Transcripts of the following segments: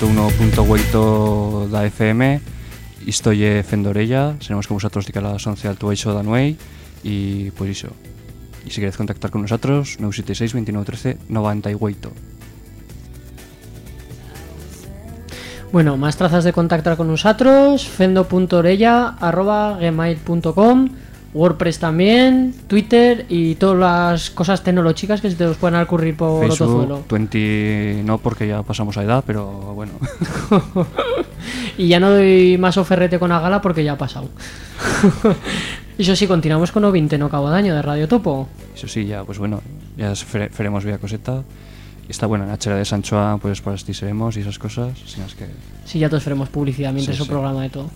101.8 da FM Isto lle Fendorella Seremos con vosotros de las 11 al tuaixo da Nuei E pois iso. E se queredes contactar con nosotros 976 2913 98 Bueno, más trazas de contactar con nosotros, fendo.orella, arroba gmail.com, WordPress también, Twitter y todas las cosas tecnológicas que se te os puedan ocurrir por otro Facebook, 20 no porque ya pasamos a edad, pero bueno. y ya no doy más oferrete con Agala porque ya ha pasado. Eso sí, continuamos con o 20 no cabo daño de Radio Topo. Eso sí, ya, pues bueno, ya faremos vía coseta. Está bueno, en Hachera de Sanchoa, pues para ti seremos y esas cosas. Sin que... Sí, ya todos faremos publicidad mientras sí, sí. programa de todo.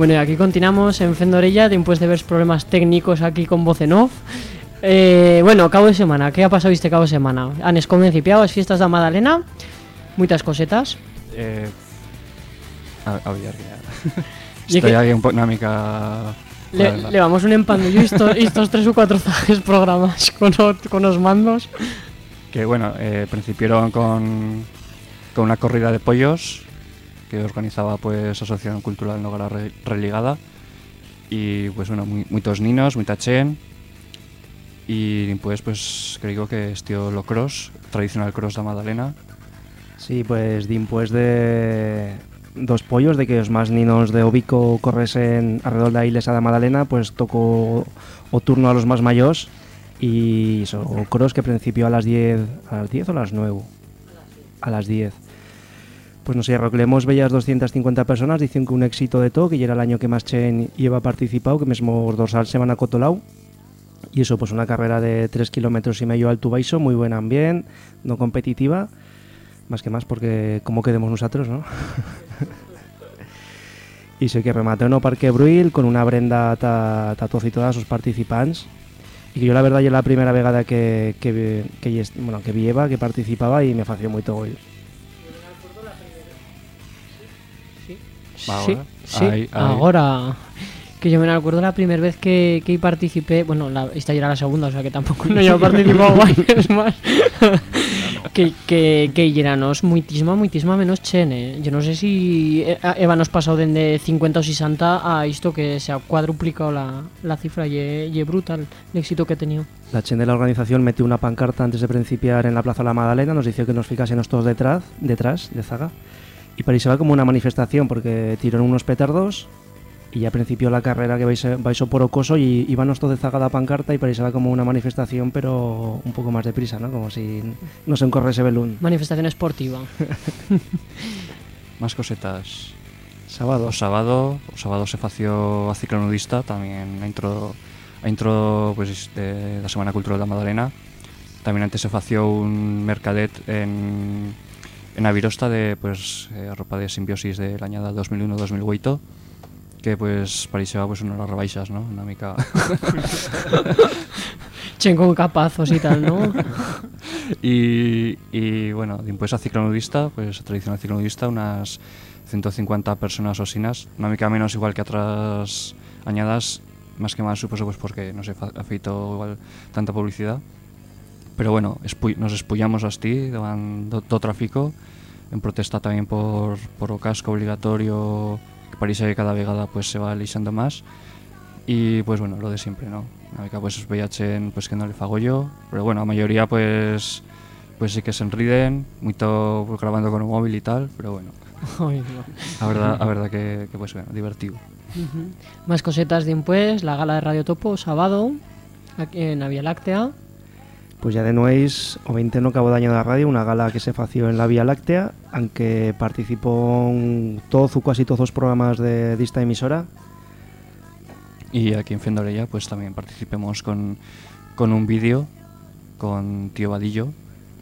Bueno, y aquí continuamos en Fendorella después de ver problemas técnicos aquí con voz en off. Eh, bueno, cabo de semana, ¿qué ha pasado este cabo de semana? Han escomencipiado las fiestas de Madalena, muchas cosetas. Eh, a, a ver, Estoy aquí un poco dinámica... Le, le, vamos un empandillo estos, estos tres o cuatro zajes programas con, con los mandos. Que bueno, eh, principiaron con, con una corrida de pollos que organizaba pues Asociación Cultural Nogara Religada. Y pues bueno, muy, muchos ninos, mucha chen y pues pues creo que estío lo cross, tradicional cross da Madalena. Sí, pues dimpués de dos pollos de que los más ninos de Obico corresen alrededor de la iglesia de Madalena, pues tocó o turno a los más mayores y eso, o cross que principio a las 10, a las 10 o a las 9. A las 10 pues no sé, reclemos bellas 250 personas, dicen que un éxito de todo, que ya era el año que más Chen lleva participado, que mismo dorsal semana cotolau. Y eso, pues una carrera de 3 kilómetros y medio alto baixo, muy buen ambiente, no competitiva, más que más porque como quedemos nosotros, ¿no? y sé que remató en Parque Bruil con una brenda ta, ta todos y todas sus participantes y que yo la verdad ya la primera vegada que, bueno, que vieva, que participaba y me fació muy todo Sí, sí, ahí, ahí. ahora que yo me acuerdo la primera vez que, que participé, bueno, la, esta ya era la segunda, o sea que tampoco no he participado años más. que, que, que lleranos muitísima, muitísima menos chene. Yo no sé si Eva nos pasado desde 50 o 60 a esto que se ha cuadruplicado la, la cifra y es brutal el éxito que he tenido. La chen de la organización metió una pancarta antes de principiar en la Plaza La Madalena, nos dijo que nos ficásemos todos detrás, detrás de Zaga y parecía como una manifestación porque tiraron unos petardos y ya a principio la carrera que vais, vais por Ocoso y íbamos todos de zagada pancarta y parecía como una manifestación pero un poco más deprisa, ¿no? Como si no se encorrese belún. Manifestación esportiva. más cosetas. Sábado. O sábado, o sábado se fació a ciclonudista, también a intro, a intro pues, de la Semana Cultural de la Madalena. También antes se fació un mercadet en en Avirosta de pues, eh, ropa de simbiosis de la añada 2001-2008 que pues parecía pues unas rebaixas, ¿no? Una mica... Con capazos y tal, ¿no? y, y bueno, después a ciclonudista, pues a tradicional ciclonudista, unas 150 personas osinas, una mica menos igual que otras añadas, más que más supuesto pues porque no se ha feito igual tanta publicidad. Pero bueno, nos espullamos así davant todo tráfico en protesta también por, por o casco obligatorio que parece que cada vegada pues se va alixando más y pues bueno, lo de siempre, ¿no? Una mica pues VIH pues que no le fago yo, pero bueno, a mayoría pues pues sí que se enriden, pues, grabando con un móvil y tal, pero bueno. a verdad, a verdad que, que pues bueno, divertido. Uh -huh. Más cosetas de impuestos, la gala de Radio Topo, sábado, aquí en la Vía Láctea. Pues ya de nueis, o 20 no cabo daño da radio, una gala que se fació en la Vía Láctea, aunque participó en todos o casi todos os programas de, de esta emisora. Y aquí en Fendorella pues también participemos con, con un vídeo con Tío Vadillo,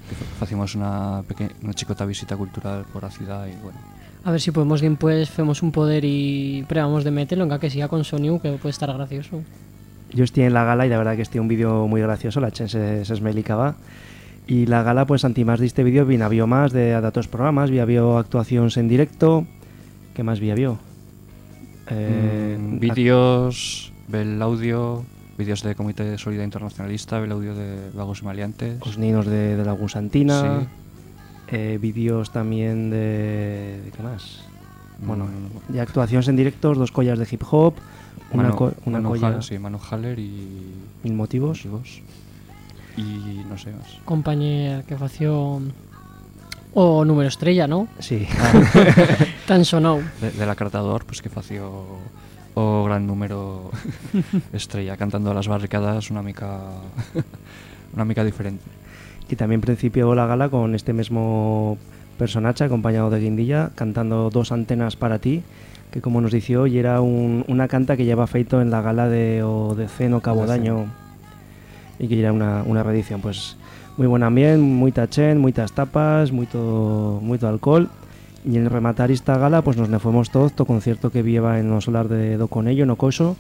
que facimos una, una chicota visita cultural por la ciudad y bueno, A ver si podemos después hacemos un poder y probamos de meterlo, en que siga con sonido, que puede estar gracioso. Yo estoy en la gala y la verdad que estoy un vídeo muy gracioso, la chen se, se esmelicaba. Y la gala, pues anti más de este vídeo, bien había más de datos programas, había actuaciones en directo. ¿Qué más vi había? Eh, Mm, vídeos, el audio, vídeos de Comité de Solidaridad Internacionalista, el audio de Vagos y Maleantes. Los niños de, de Lagún Santina. Sí. eh, vídeos también de, de ¿Qué más? Bueno, Mm, y actuaciones en directos, dos collas de hip hop, una, Manu- co- una Manu colla, Haller, sí, Manu Haller y mil motivos. Motivos. Y no sé más. Compañía que fació o número estrella, ¿no? Sí, Tan sonado. De, de la Cartador, pues que fació o gran número estrella cantando a las barricadas una mica una mica diferente. y también principió la gala con este mismo personaje acompañado de Guindilla cantando dos antenas para ti que como nos dició y era un- una canta que lleva feito en la gala de o de Ceno Cabo Daño y que era una, una reedición pues muy buen ambiente, muy chen, muchas tapas, mucho, mucho alcohol y en rematar esta gala pues nos ne fuimos todos to concierto que vieva en los solar de Do Conello en Ocoso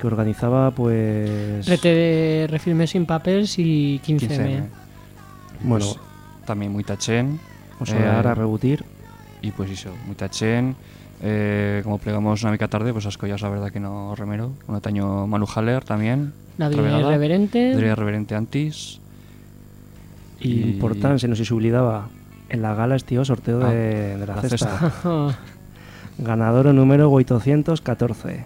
que organizaba pues Rete de refilmes sin papeles y 15M. 15M. bueno Pues, también muy tachén o solar eh, a rebutir y pues eso, muy tachén. Eh, como plegamos una mica tarde, pues las collas la verdad que no remero. Un taño Manu Haller también. La otra de vegada. Reverente. Diría reverente antis. Y importante, se nos olvidaba en la gala este sorteo Ah, de, de la, la cesta. Ah, Ganador número 814.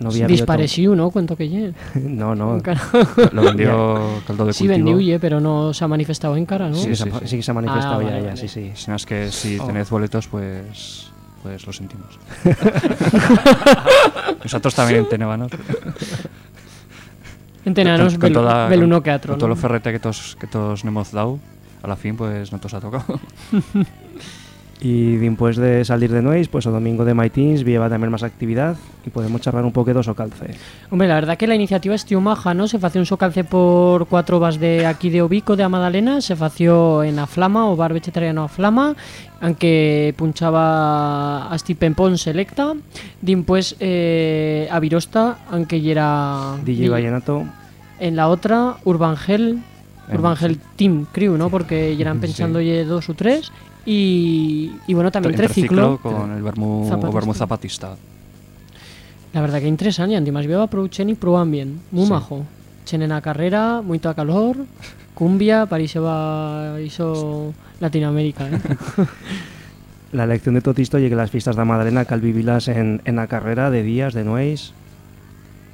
No había Dispareciu, ¿no? Cuento que ye. No, no. Lo vendió Caldo de Sí, Cultivo. vendió, ye, pero no se ha manifestado en cara, ¿no? Sí, Sí, sí, sí sí. que se ha manifestado Ah, ya, vale, ya, vale. sí, sí. Si no es que si Oh. tenéis boletos, pues pues lo sentimos. Nosotros también Con- con vel, toda- vel con- todo lo ferrete que todos que todos nos hemos dado, a la fin pues no todos ha tocado. Y después de salir de Nueis, pues o domingo de Maitins lleva también más actividad y podemos charlar un poco de o calce. Hombre, la verdad que la iniciativa es tío maja, ¿no? Se fació un socalce por cuatro vas de aquí de Obico, de Amadalena, se fació en Aflama, o bar vegetariano Aflama, aunque punchaba a Pempón selecta, pues eh, a Virosta, aunque ya era DJ Vallenato, en la otra Urbangel, Urbangel Team Crew, ¿no? Porque ya eran Sí. pensando ye dos o tres y, y bueno, también Entre triciclo. con el vermú Zapatista. vermú zapatista. La verdad que interesante, y más viva producen y prueban bien, muy Sí. majo. Chen en la carrera, mucho calor, cumbia, París se va hizo Latinoamérica, ¿eh? la elección de Totisto y que las fiestas de Madalena cal vivilas en, en la carrera de días, de Nueis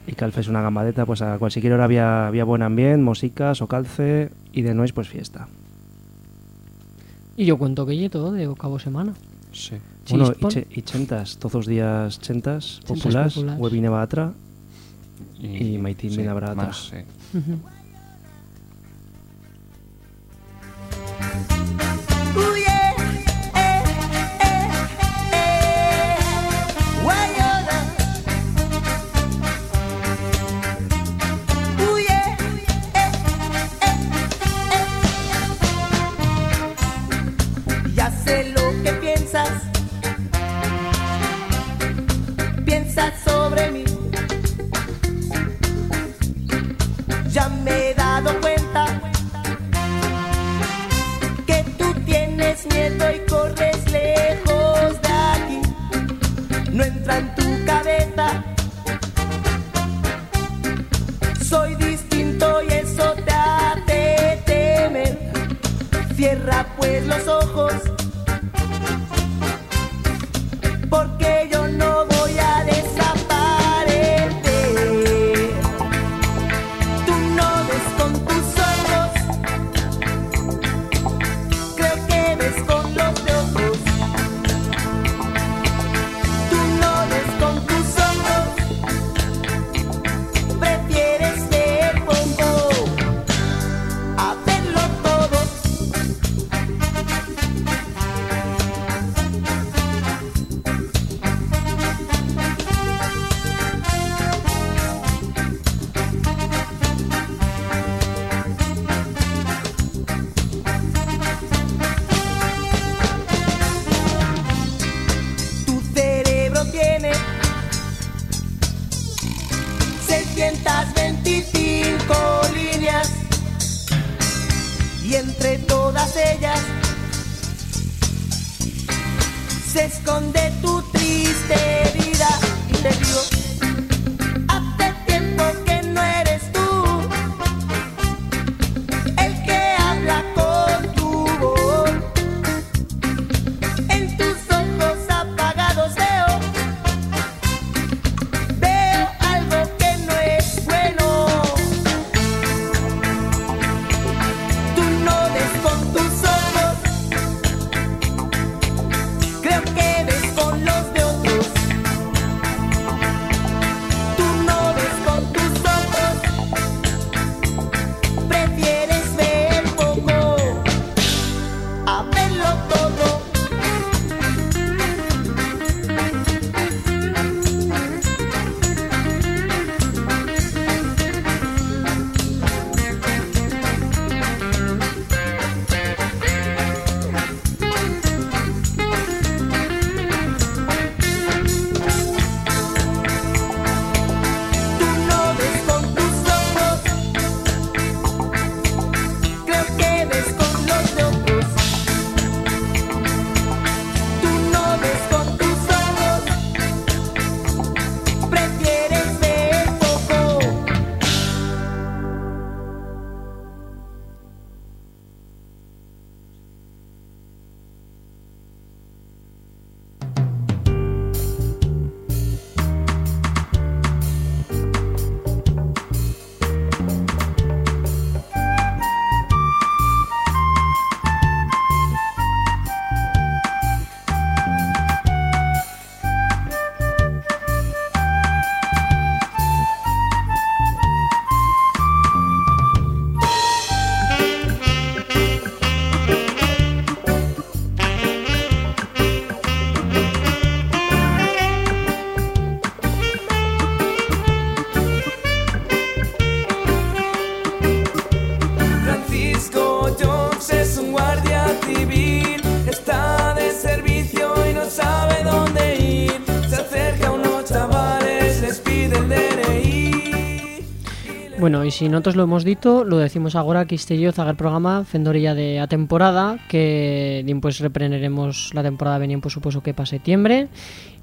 y cal fes una gambadeta, pues a cualquier hora había, había buen ambiente, música, o calce y de Nueis pues fiesta. Y yo cuento que lle todo de cabo semana. Sí. Bueno, y, y chentas, todos los días chentas, Chentas populares, populares. webine va atra, Y Maitín sí, viene a Brata. más, sí. Pues los ojos. entre todas ellas. Se esconde tu triste vida y te digo Bueno, y si nosotros lo hemos dicho, lo decimos ahora que este yo zagar programa fendorilla de a temporada, que pues reprenderemos la temporada venía por supuesto que para septiembre.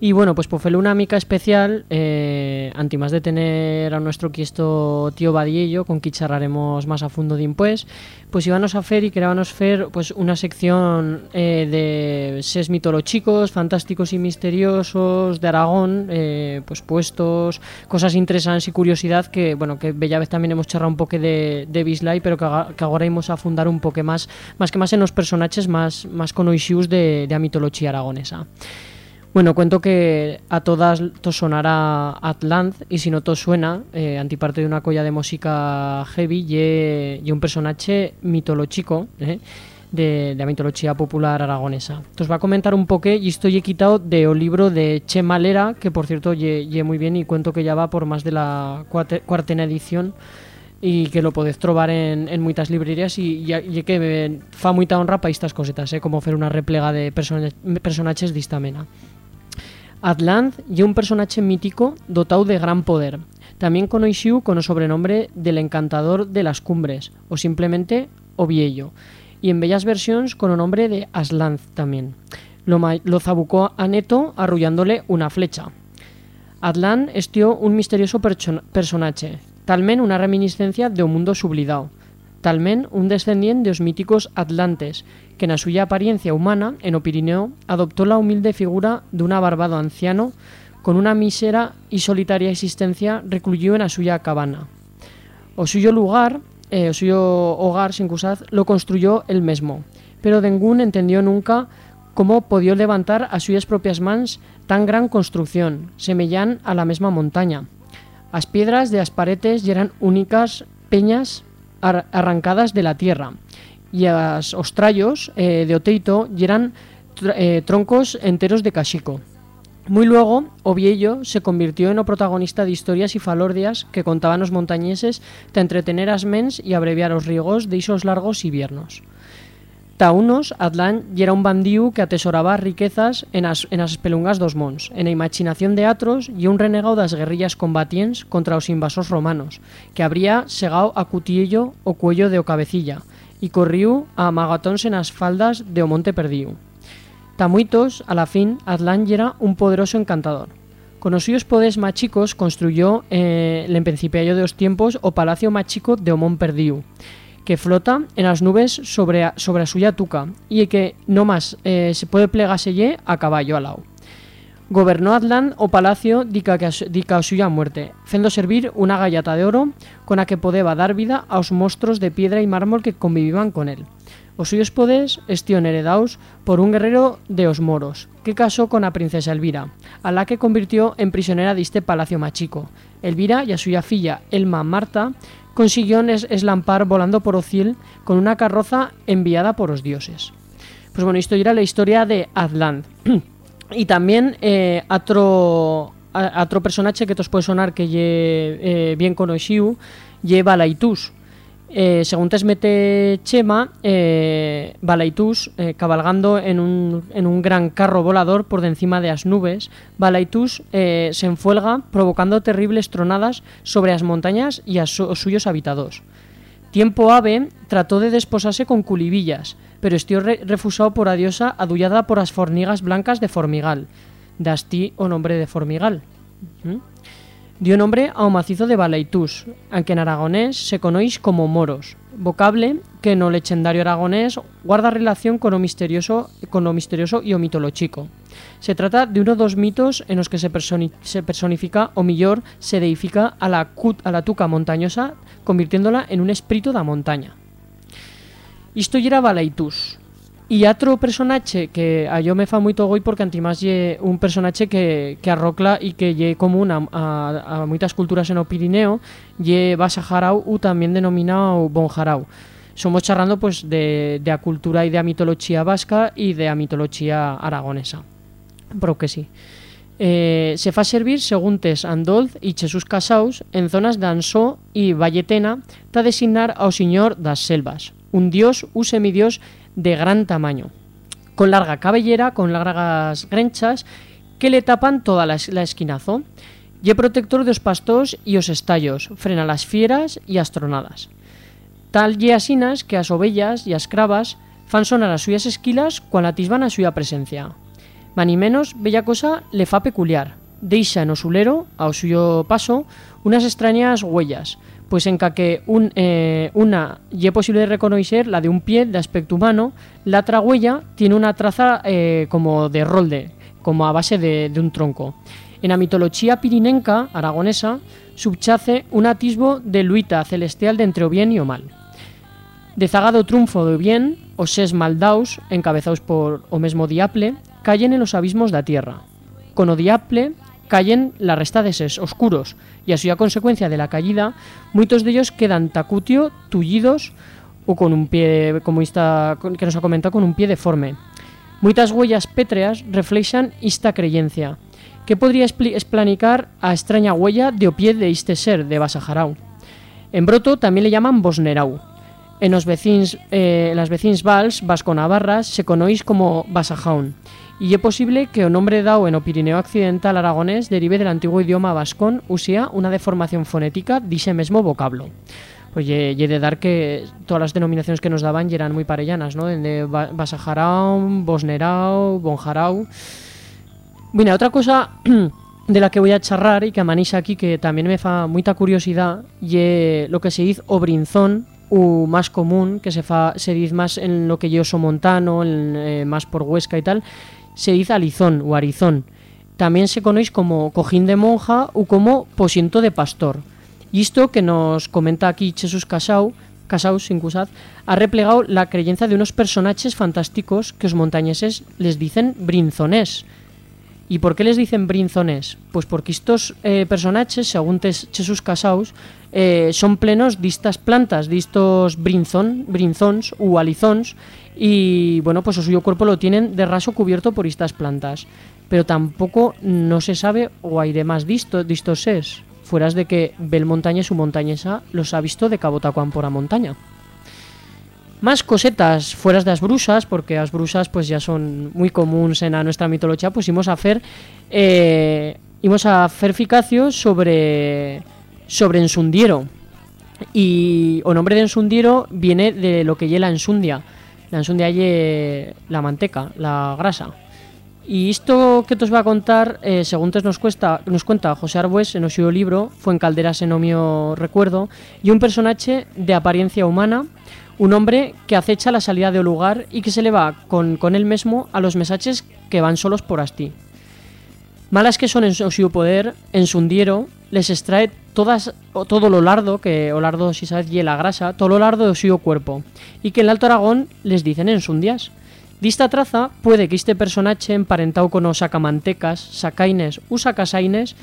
Y bueno, pues por una mica especial, eh, anti más de tener a nuestro quiesto tío Badiello, con quien charlaremos más a fondo de impues, pues íbamos a hacer y queríamos hacer pues una sección eh, de ses mitológicos, fantásticos y misteriosos de Aragón, eh, pues puestos, cosas interesantes y curiosidad que, bueno, que bella vez también hemos charlado un poco de, de Bislay, pero que, aga- que a fundar un poco más, más que más en los personajes más, más conocidos de, de mitología aragonesa. Bueno, cuento que a todas to sonará Atlant y si no to suena, eh, antiparte de una colla de música heavy y, y un personaje mitológico eh, de, la mitología popular aragonesa. Entonces va a comentar un poco y estoy he quitado de un libro de Che Malera, que por cierto ye muy bien y cuento que ya va por más de la cuartena edición y que lo podéis trobar en, en muchas librerías y, que eh, fa muita honra para estas cosetas, eh, como hacer una replega de persona- personajes de esta mena. Atlant y un personaje mítico dotado de gran poder, también conocido con el sobrenombre del encantador de las cumbres o simplemente Oviello, y en bellas versiones con el nombre de Aslanz también. Lo, lo zabucó a Neto arrullándole una flecha. Atlan estió un misterioso personaje, talmen una reminiscencia de un mundo sublidado, talmen un descendiente de los míticos atlantes, que en suya apariencia humana, en o Pirineo, adoptó la humilde figura de un abarbado anciano con una mísera y solitaria existencia recluyó en la suya cabana. O suyo lugar, eh, suyo hogar, sin cusaz, lo construyó él mismo, pero ningún entendió nunca cómo podía levantar a suyas propias mans tan gran construcción, semellán a la misma montaña. As piedras de las paredes eran únicas peñas ar- arrancadas de la tierra, y as ostrayos eh, de Oteito eran eh, troncos enteros de cachico. Muy luego, Oviello se convirtió en o protagonista de historias y falordias que contaban los montañeses de entretener as mens y abreviar os rigos de esos largos inviernos. Ta unos, Atlán y era un bandiu que atesoraba riquezas en as, en as espelungas dos mons, en la imaginación de atros y un renegado das guerrillas combatients contra os invasos romanos, que habría segado a cutillo o cuello de o cabecilla, y corriu a magatóns en as faldas de o monte perdiu. Tamuitos, a la fin, Atlan era un poderoso encantador. Con los suyos poderes más chicos construyó eh, el principio de los tiempos o palacio más chico de Omón Perdiu, que flota en las nubes sobre a, sobre a suya tuca y que no más eh, se puede plegarse a caballo al lado. Gobernó Atlan o palacio dica, que dica a suya muerte, fendo servir una gallata de oro con la que podeba dar vida a los monstruos de piedra y mármol que convivían con él. Os suyos poderes estion heredados por un guerrero de os moros, que casó con la princesa Elvira, a la que convirtió en prisionera de este palacio machico. Elvira y a suya filla Elma Marta consiguió es- eslampar volando por o ciel con una carroza enviada por los dioses. Pues bueno, esto era la historia de Atlant. y también eh, otro, a- personaje que os puede sonar que lle eh, bien conocido, lleva. Eh, según te mete Chema, eh, Balaitus, eh, cabalgando en un, en un gran carro volador por de encima de las nubes, Balaitus se enfuelga provocando terribles tronadas sobre las montañas y a su- os suyos habitados. Tiempo Ave trató de desposarse con culibillas, pero estió re- refusado por a diosa adullada por las fornigas blancas de Formigal. Dastí o nombre de Formigal. ¿Mm? Dio nombre a un macizo de Balaitus, aunque en aragonés se conoís como moros, vocable que en lo legendario aragonés guarda relación con lo misterioso, con lo misterioso y o mitológico. Se trata de uno de dos mitos en los que se, personi- se personifica o millor se deifica a la, a tuca montañosa, convirtiéndola en un espíritu da montaña. Isto era Balaitus. Y otro personaje que a yo me fa moito goi porque antimás lle un personaje que, que arrocla y que lle común a, a, a en o Pirineo lle Basajarau u también denominado Bonjarau. Somos charrando pues de, de a cultura y de a mitología vasca y de a mitología aragonesa. Pero que sí. Eh, se fa servir según tes Andolz y Jesús Casaus en zonas de Ansó y Valletena ta designar ao señor das selvas, un dios u semidios de gran tamaño, con larga cabellera, con largas grenchas que le tapan toda la, la esquinazo. Y protector de os pastos y os estallos, frena las fieras y as tronadas. Tal ye asinas que as ovellas e as cravas fan sonar as suyas esquilas cuando atisban a suya presencia. Mani menos, bella cosa le fa peculiar. Deixa no sulero, ao suyo paso, unas extrañas huellas, pues en que un, eh, una ye posible reconocer la de un pie de aspecto humano, la otra huella tiene una traza eh, como de rolde, como a base de, de un tronco. En la mitología pirinenca, aragonesa, subchace un atisbo de luita celestial de entre o bien y o mal. Dezagado triunfo do bien, os ses maldaus, encabezados por o mesmo diaple, callen en los abismos da tierra. Con o diaple callen la resta de ses oscuros, e a suya consecuencia de la caída, muchos de ellos quedan tacutio, tullidos o con un pie, como esta que nos ha comentado, con un pie deforme. Muitas huellas pétreas reflexan esta creencia, que podría explanicar a extraña huella de o pie de este ser de Basajarau. En Broto también le llaman Bosnerau. En los vecins, eh, las vecins vals vasco-navarras se conoís como Basajaun. Y es posible que o nombre dado en o Pirineo Occidental aragonés derive del antiguo idioma vascón usía una deformación fonética de ese mismo vocablo. Pues ye, ye de dar que todas las denominaciones que nos daban ya eran muy parellanas, ¿no? De Ba- Basajarau, Bosnerau, Bonjarau... Mira, otra cosa de la que voy a charrar y que a Manisa aquí que también me fa mucha curiosidad y lo que se dice obrinzón u más común que se fa se dice más en lo que yo soy montano en, eh, más por Huesca y tal se dice alizón o arizón. También se conoce como cojín de monja o como posiento de pastor. Y esto que nos comenta aquí Jesús Casau Casaus, sin cusad, ha replegado la creencia de unos personajes fantásticos que os montañeses les dicen brinzonés, ¿Y por qué les dicen brinzones? Pues porque estos eh, personajes, según Jesús Casaus, eh, son plenos de estas plantas, de estos brinzón, brinzons u alizons, y bueno, pues su suyo cuerpo lo tienen de raso cubierto por estas plantas. Pero tampoco no se sabe o hay de más de esto- de estos ses, fueras de que Bel Montaña su montañesa los ha visto de Cabotacuán por a montaña. Más cosetas fueras de las brusas, porque las brusas pues ya son muy comunes en a nuestra mitología, pues íbamos a hacer eh, a hacer ficacio sobre sobre ensundiero. Y o nombre de ensundiero viene de lo que lle la ensundia. La ensundia lle la manteca, la grasa. Y esto que te os voy a contar, eh, según te nos, cuesta, nos cuenta José Arbues en su libro, fue en Calderas en Omio Recuerdo, y un personaje de apariencia humana, un hombre que acecha la salida del lugar y que se le va con, con él mismo a los mesaches que van solos por asti. Malas que son en su poder, en su hundiero, les extrae todas, todo lo lardo, que o lardo si sabes y la grasa, todo lo lardo de su cuerpo, y que en el Alto Aragón les dicen en sundias. Dista traza puede que este personaje emparentado con los sacamantecas, sacaines u sacasaines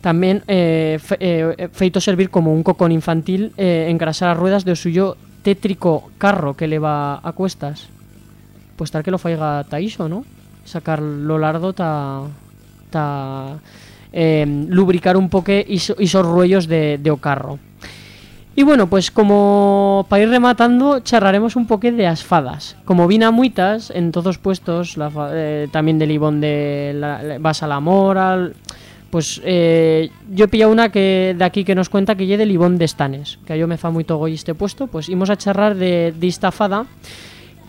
también eh, eh, feito servir como un cocón infantil eh, engrasar las ruedas de suyo tétrico carro que le va a cuestas. Pues tal que lo faiga ta iso, ¿no? Sacar lo lardo ta... ta eh, lubricar un poco esos rollos de, de o carro. Y bueno, pues como para ir rematando, charraremos un poco de asfadas. Como vina muitas en todos puestos, la eh, también del Ibón de la- Vas a la Moral, pues eh, yo he pillado una que de aquí que nos cuenta que lle del Ibón de Estanes, que a yo me fa muy togo este puesto, pues íbamos a charrar de, de esta fada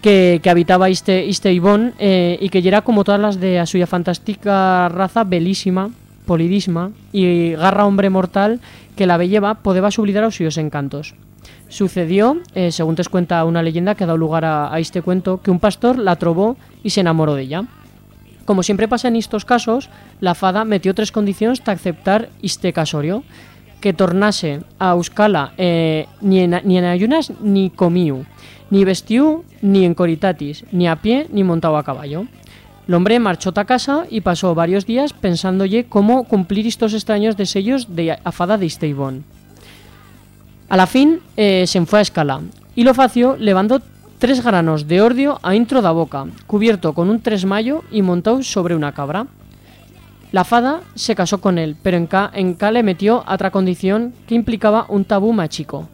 que, habitaba este, este Ibón eh, y que era como todas las de a suya fantástica raza belísima, polidisma y garra hombre mortal que la belleva podeba sublidar a suyos encantos. Sucedió, eh, según te cuenta una leyenda que ha dado lugar a, a este cuento, que un pastor la trobó y se enamoró de ella. Como siempre pasa en estos casos, la fada metió tres condiciones para aceptar este casorio, que tornase a Euskala eh, ni, en, ayunas ni comiu, ni vestiu ni en coritatis, ni a pie ni montado a caballo. El hombre marchó a casa y pasó varios días pensándoye cómo cumplir estos extraños deseos de a fada de Esteibón. A la fin eh, se fue a escala y lo fació levando tres granos de ordio a intro da boca, cubierto con un tresmayo y montado sobre una cabra. La fada se casó con él, pero en ca, en ca le metió otra condición que implicaba un tabú machico.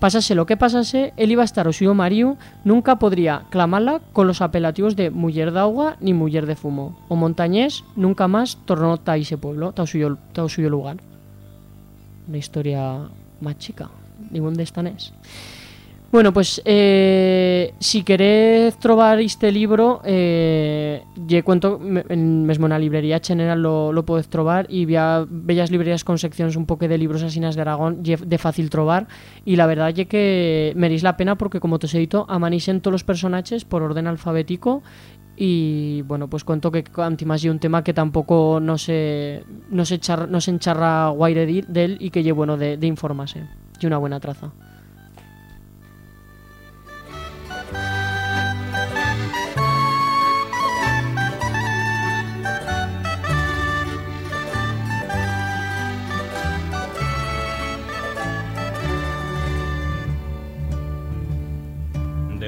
Pasase lo que pasase, él iba a estar o suyo marido, nunca podría clamarla con los apelativos de mujer de agua ni mujer de fumo. O montañés nunca más tornó ta ese pueblo, ta suyo, suyo lugar. Una historia más chica, ningún de estanés. Bueno, pues eh, si queréis trobar este libro, eh, ye cuento en, mesmo librería general lo, lo podéis trobar y vía bellas librerías con secciones un poco de libros asinas de Aragón de fácil trobar y la verdad ye que meréis la pena porque como te he dicho, amanisen todos los personajes por orden alfabético y bueno, pues cuento que antimás y un tema que tampoco no se no se, char- no se encharra guaire de él y que lle bueno de, de informarse y una buena traza.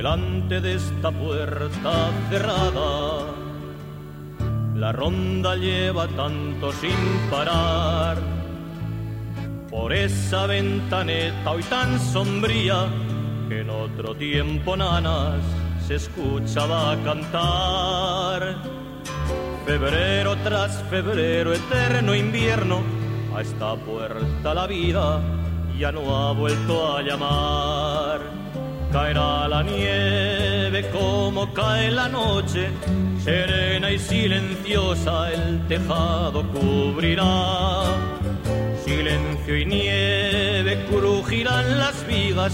Delante de esta puerta cerrada, la ronda lleva tanto sin parar. Por esa ventaneta hoy tan sombría que en otro tiempo nanas se escuchaba cantar. Febrero tras febrero, eterno invierno, a esta puerta la vida ya no ha vuelto a llamar. Caerá la nieve como cae la noche, serena y silenciosa el tejado cubrirá. Silencio y nieve crujirán las vigas,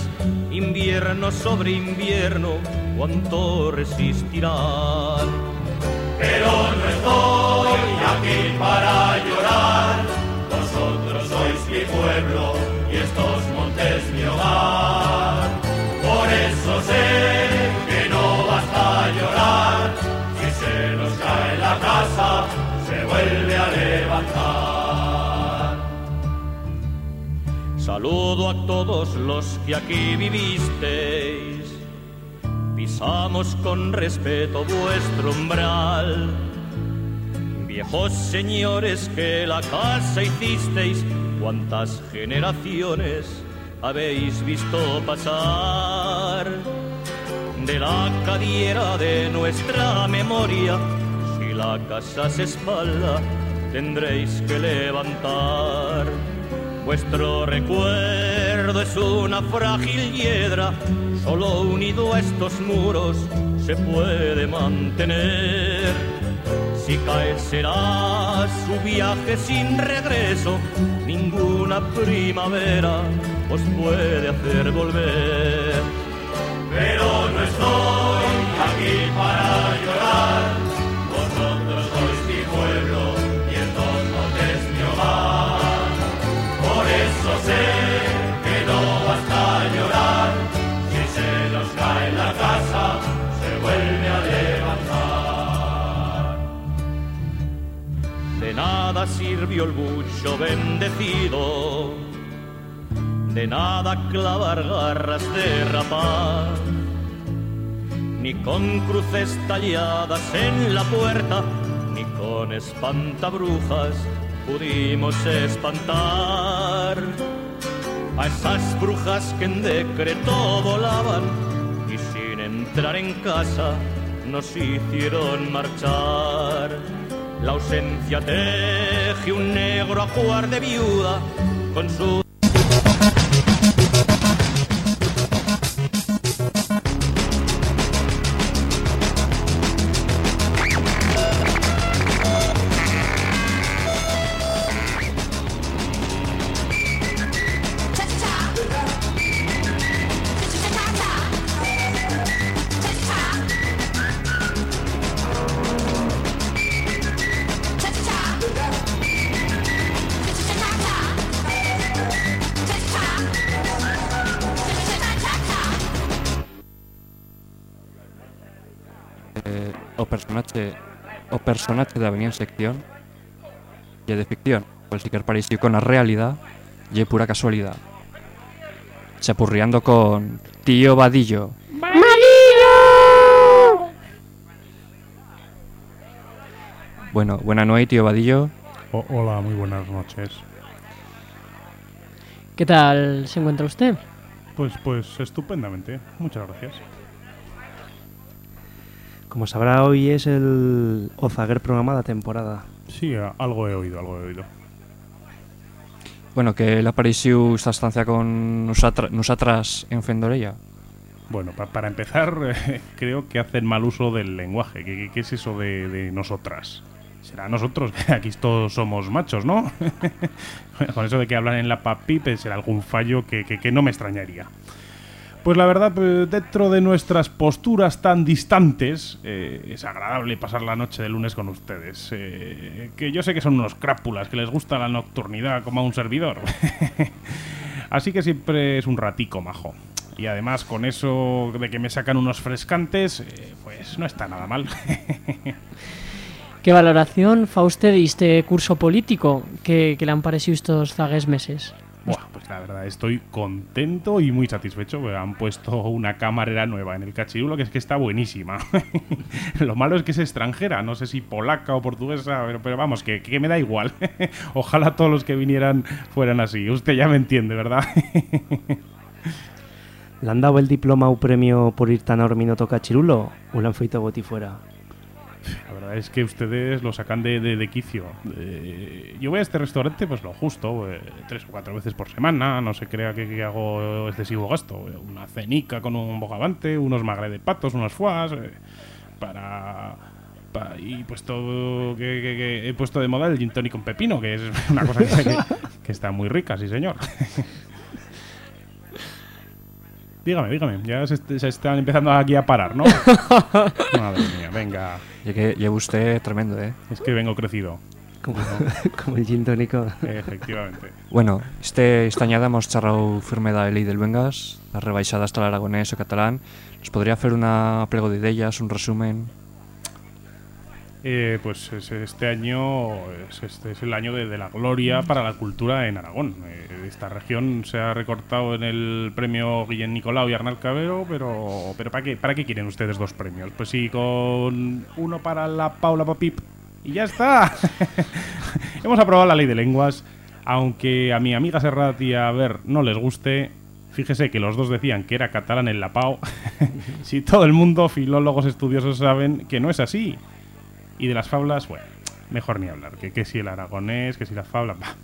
invierno sobre invierno, cuánto resistirán. Pero no estoy aquí para llorar, vosotros sois mi pueblo y estos montes mi hogar. Eso sé que no basta llorar, si se nos cae la casa, se vuelve a levantar. Saludo a todos los que aquí vivisteis. Pisamos con respeto vuestro umbral. Viejos señores que la casa hicisteis, cuántas generaciones habéis visto pasar. De la cadiera de nuestra memoria, si la casa se espalda, tendréis que levantar. Vuestro recuerdo es una frágil hiedra, solo unido a estos muros se puede mantener. Si cae será su viaje sin regreso, ninguna primavera os puede hacer volver. Pero no estoy aquí para llorar, vosotros sois mi pueblo y el Monte es mi hogar. Por eso sé que no basta llorar, si se nos cae la casa, se vuelve a levantar. De nada sirvió el bucho bendecido, de nada clavar garras de rapaz, ni con cruces talladas en la puerta, ni con espantabrujas pudimos espantar a esas brujas que en decreto volaban y sin entrar en casa nos hicieron marchar. La ausencia teje un negro ajuar de viuda con su o personaje o personaje da venía en sección y de ficción pues sí que parecido con la realidad y pura casualidad chapurreando con tío Vadillo bueno buena noche tío Vadillo O- hola, muy buenas noches. ¿Qué tal se encuentra usted? Pues, pues estupendamente. Muchas gracias. Como sabrá, hoy es el Ozaguer programada temporada. Sí, algo he oído, algo he oído. bueno que le apareció esta estancia con nosatra- nosotras en Fendorella Bueno, pa- para empezar, eh, creo que hacen mal uso del lenguaje. ¿Qué, es eso de, de nosotras? Será nosotros, que aquí todos somos machos, ¿no? Con eso de que hablan en la papi, pues será algún fallo que, que- que no me extrañaría. Pues la verdad, pues, dentro de nuestras posturas tan distantes, eh, es agradable pasar la noche de lunes con ustedes. eh, que yo sé que son unos crápulas, que les gusta la nocturnidad como a un servidor. Así que siempre es un ratico majo. Y además con eso de que me sacan unos frescantes, eh, pues no está nada mal. ¿Qué valoración fa usted de este curso político que, que le han parecido estos zagues meses? La verdad estoy contento y muy satisfecho. porque Han puesto una camarera nueva en el cachirulo que es que está buenísima. Lo malo es que es extranjera, no sé si polaca o portuguesa, pero, pero vamos, que, que me da igual. Ojalá todos los que vinieran fueran así. Usted ya me entiende, ¿verdad? ¿Le han dado el diploma o premio por ir tan a Orminoto Cachirulo? ¿O le han feito boti fuera? La verdad es que ustedes lo sacan de, de- quicio. Eh, yo voy a este restaurante, pues lo justo, eh, tres o cuatro veces por semana. No se crea que, hago excesivo gasto. Una cenica con un bogavante, unos magre de patos, unos foies, eh, para. pa- y puesto que, he puesto de moda el gin tonic con pepino, que es una cosa que está muy rica, sí señor. dígame, dígame, ya se, se están empezando aquí a parar, ¿no? Madre mía, venga. lleva usted tremendo eh Es que vengo crecido. Como, como el gin tónico. Efectivamente. Bueno, este, esta añada hemos charrado firme da ley del Vengas, la rebaixada hasta el aragonés o catalán. ¿Nos podría hacer una plego de ellas, un resumen? Eh, pues es- este año es, este es el año de, la gloria para la cultura en Aragón. Eh, esta región se ha recortado en el premio Guillén Nicolau y Arnal Cabero, pero, pero ¿para, qué, ¿para qué quieren ustedes dos premios? Pues sí, con uno para la Paula Papip y ya está. Hemos aprobado la ley de lenguas, aunque a mi amiga Serrat y a Ver no les guste. Fíjese que los dos decían que era catalán en la PAO. si todo el mundo, filólogos estudiosos, saben que no es así. Y de las fablas, bueno, mejor ni hablar. Que, que si el aragonés, que si las fablas. bah.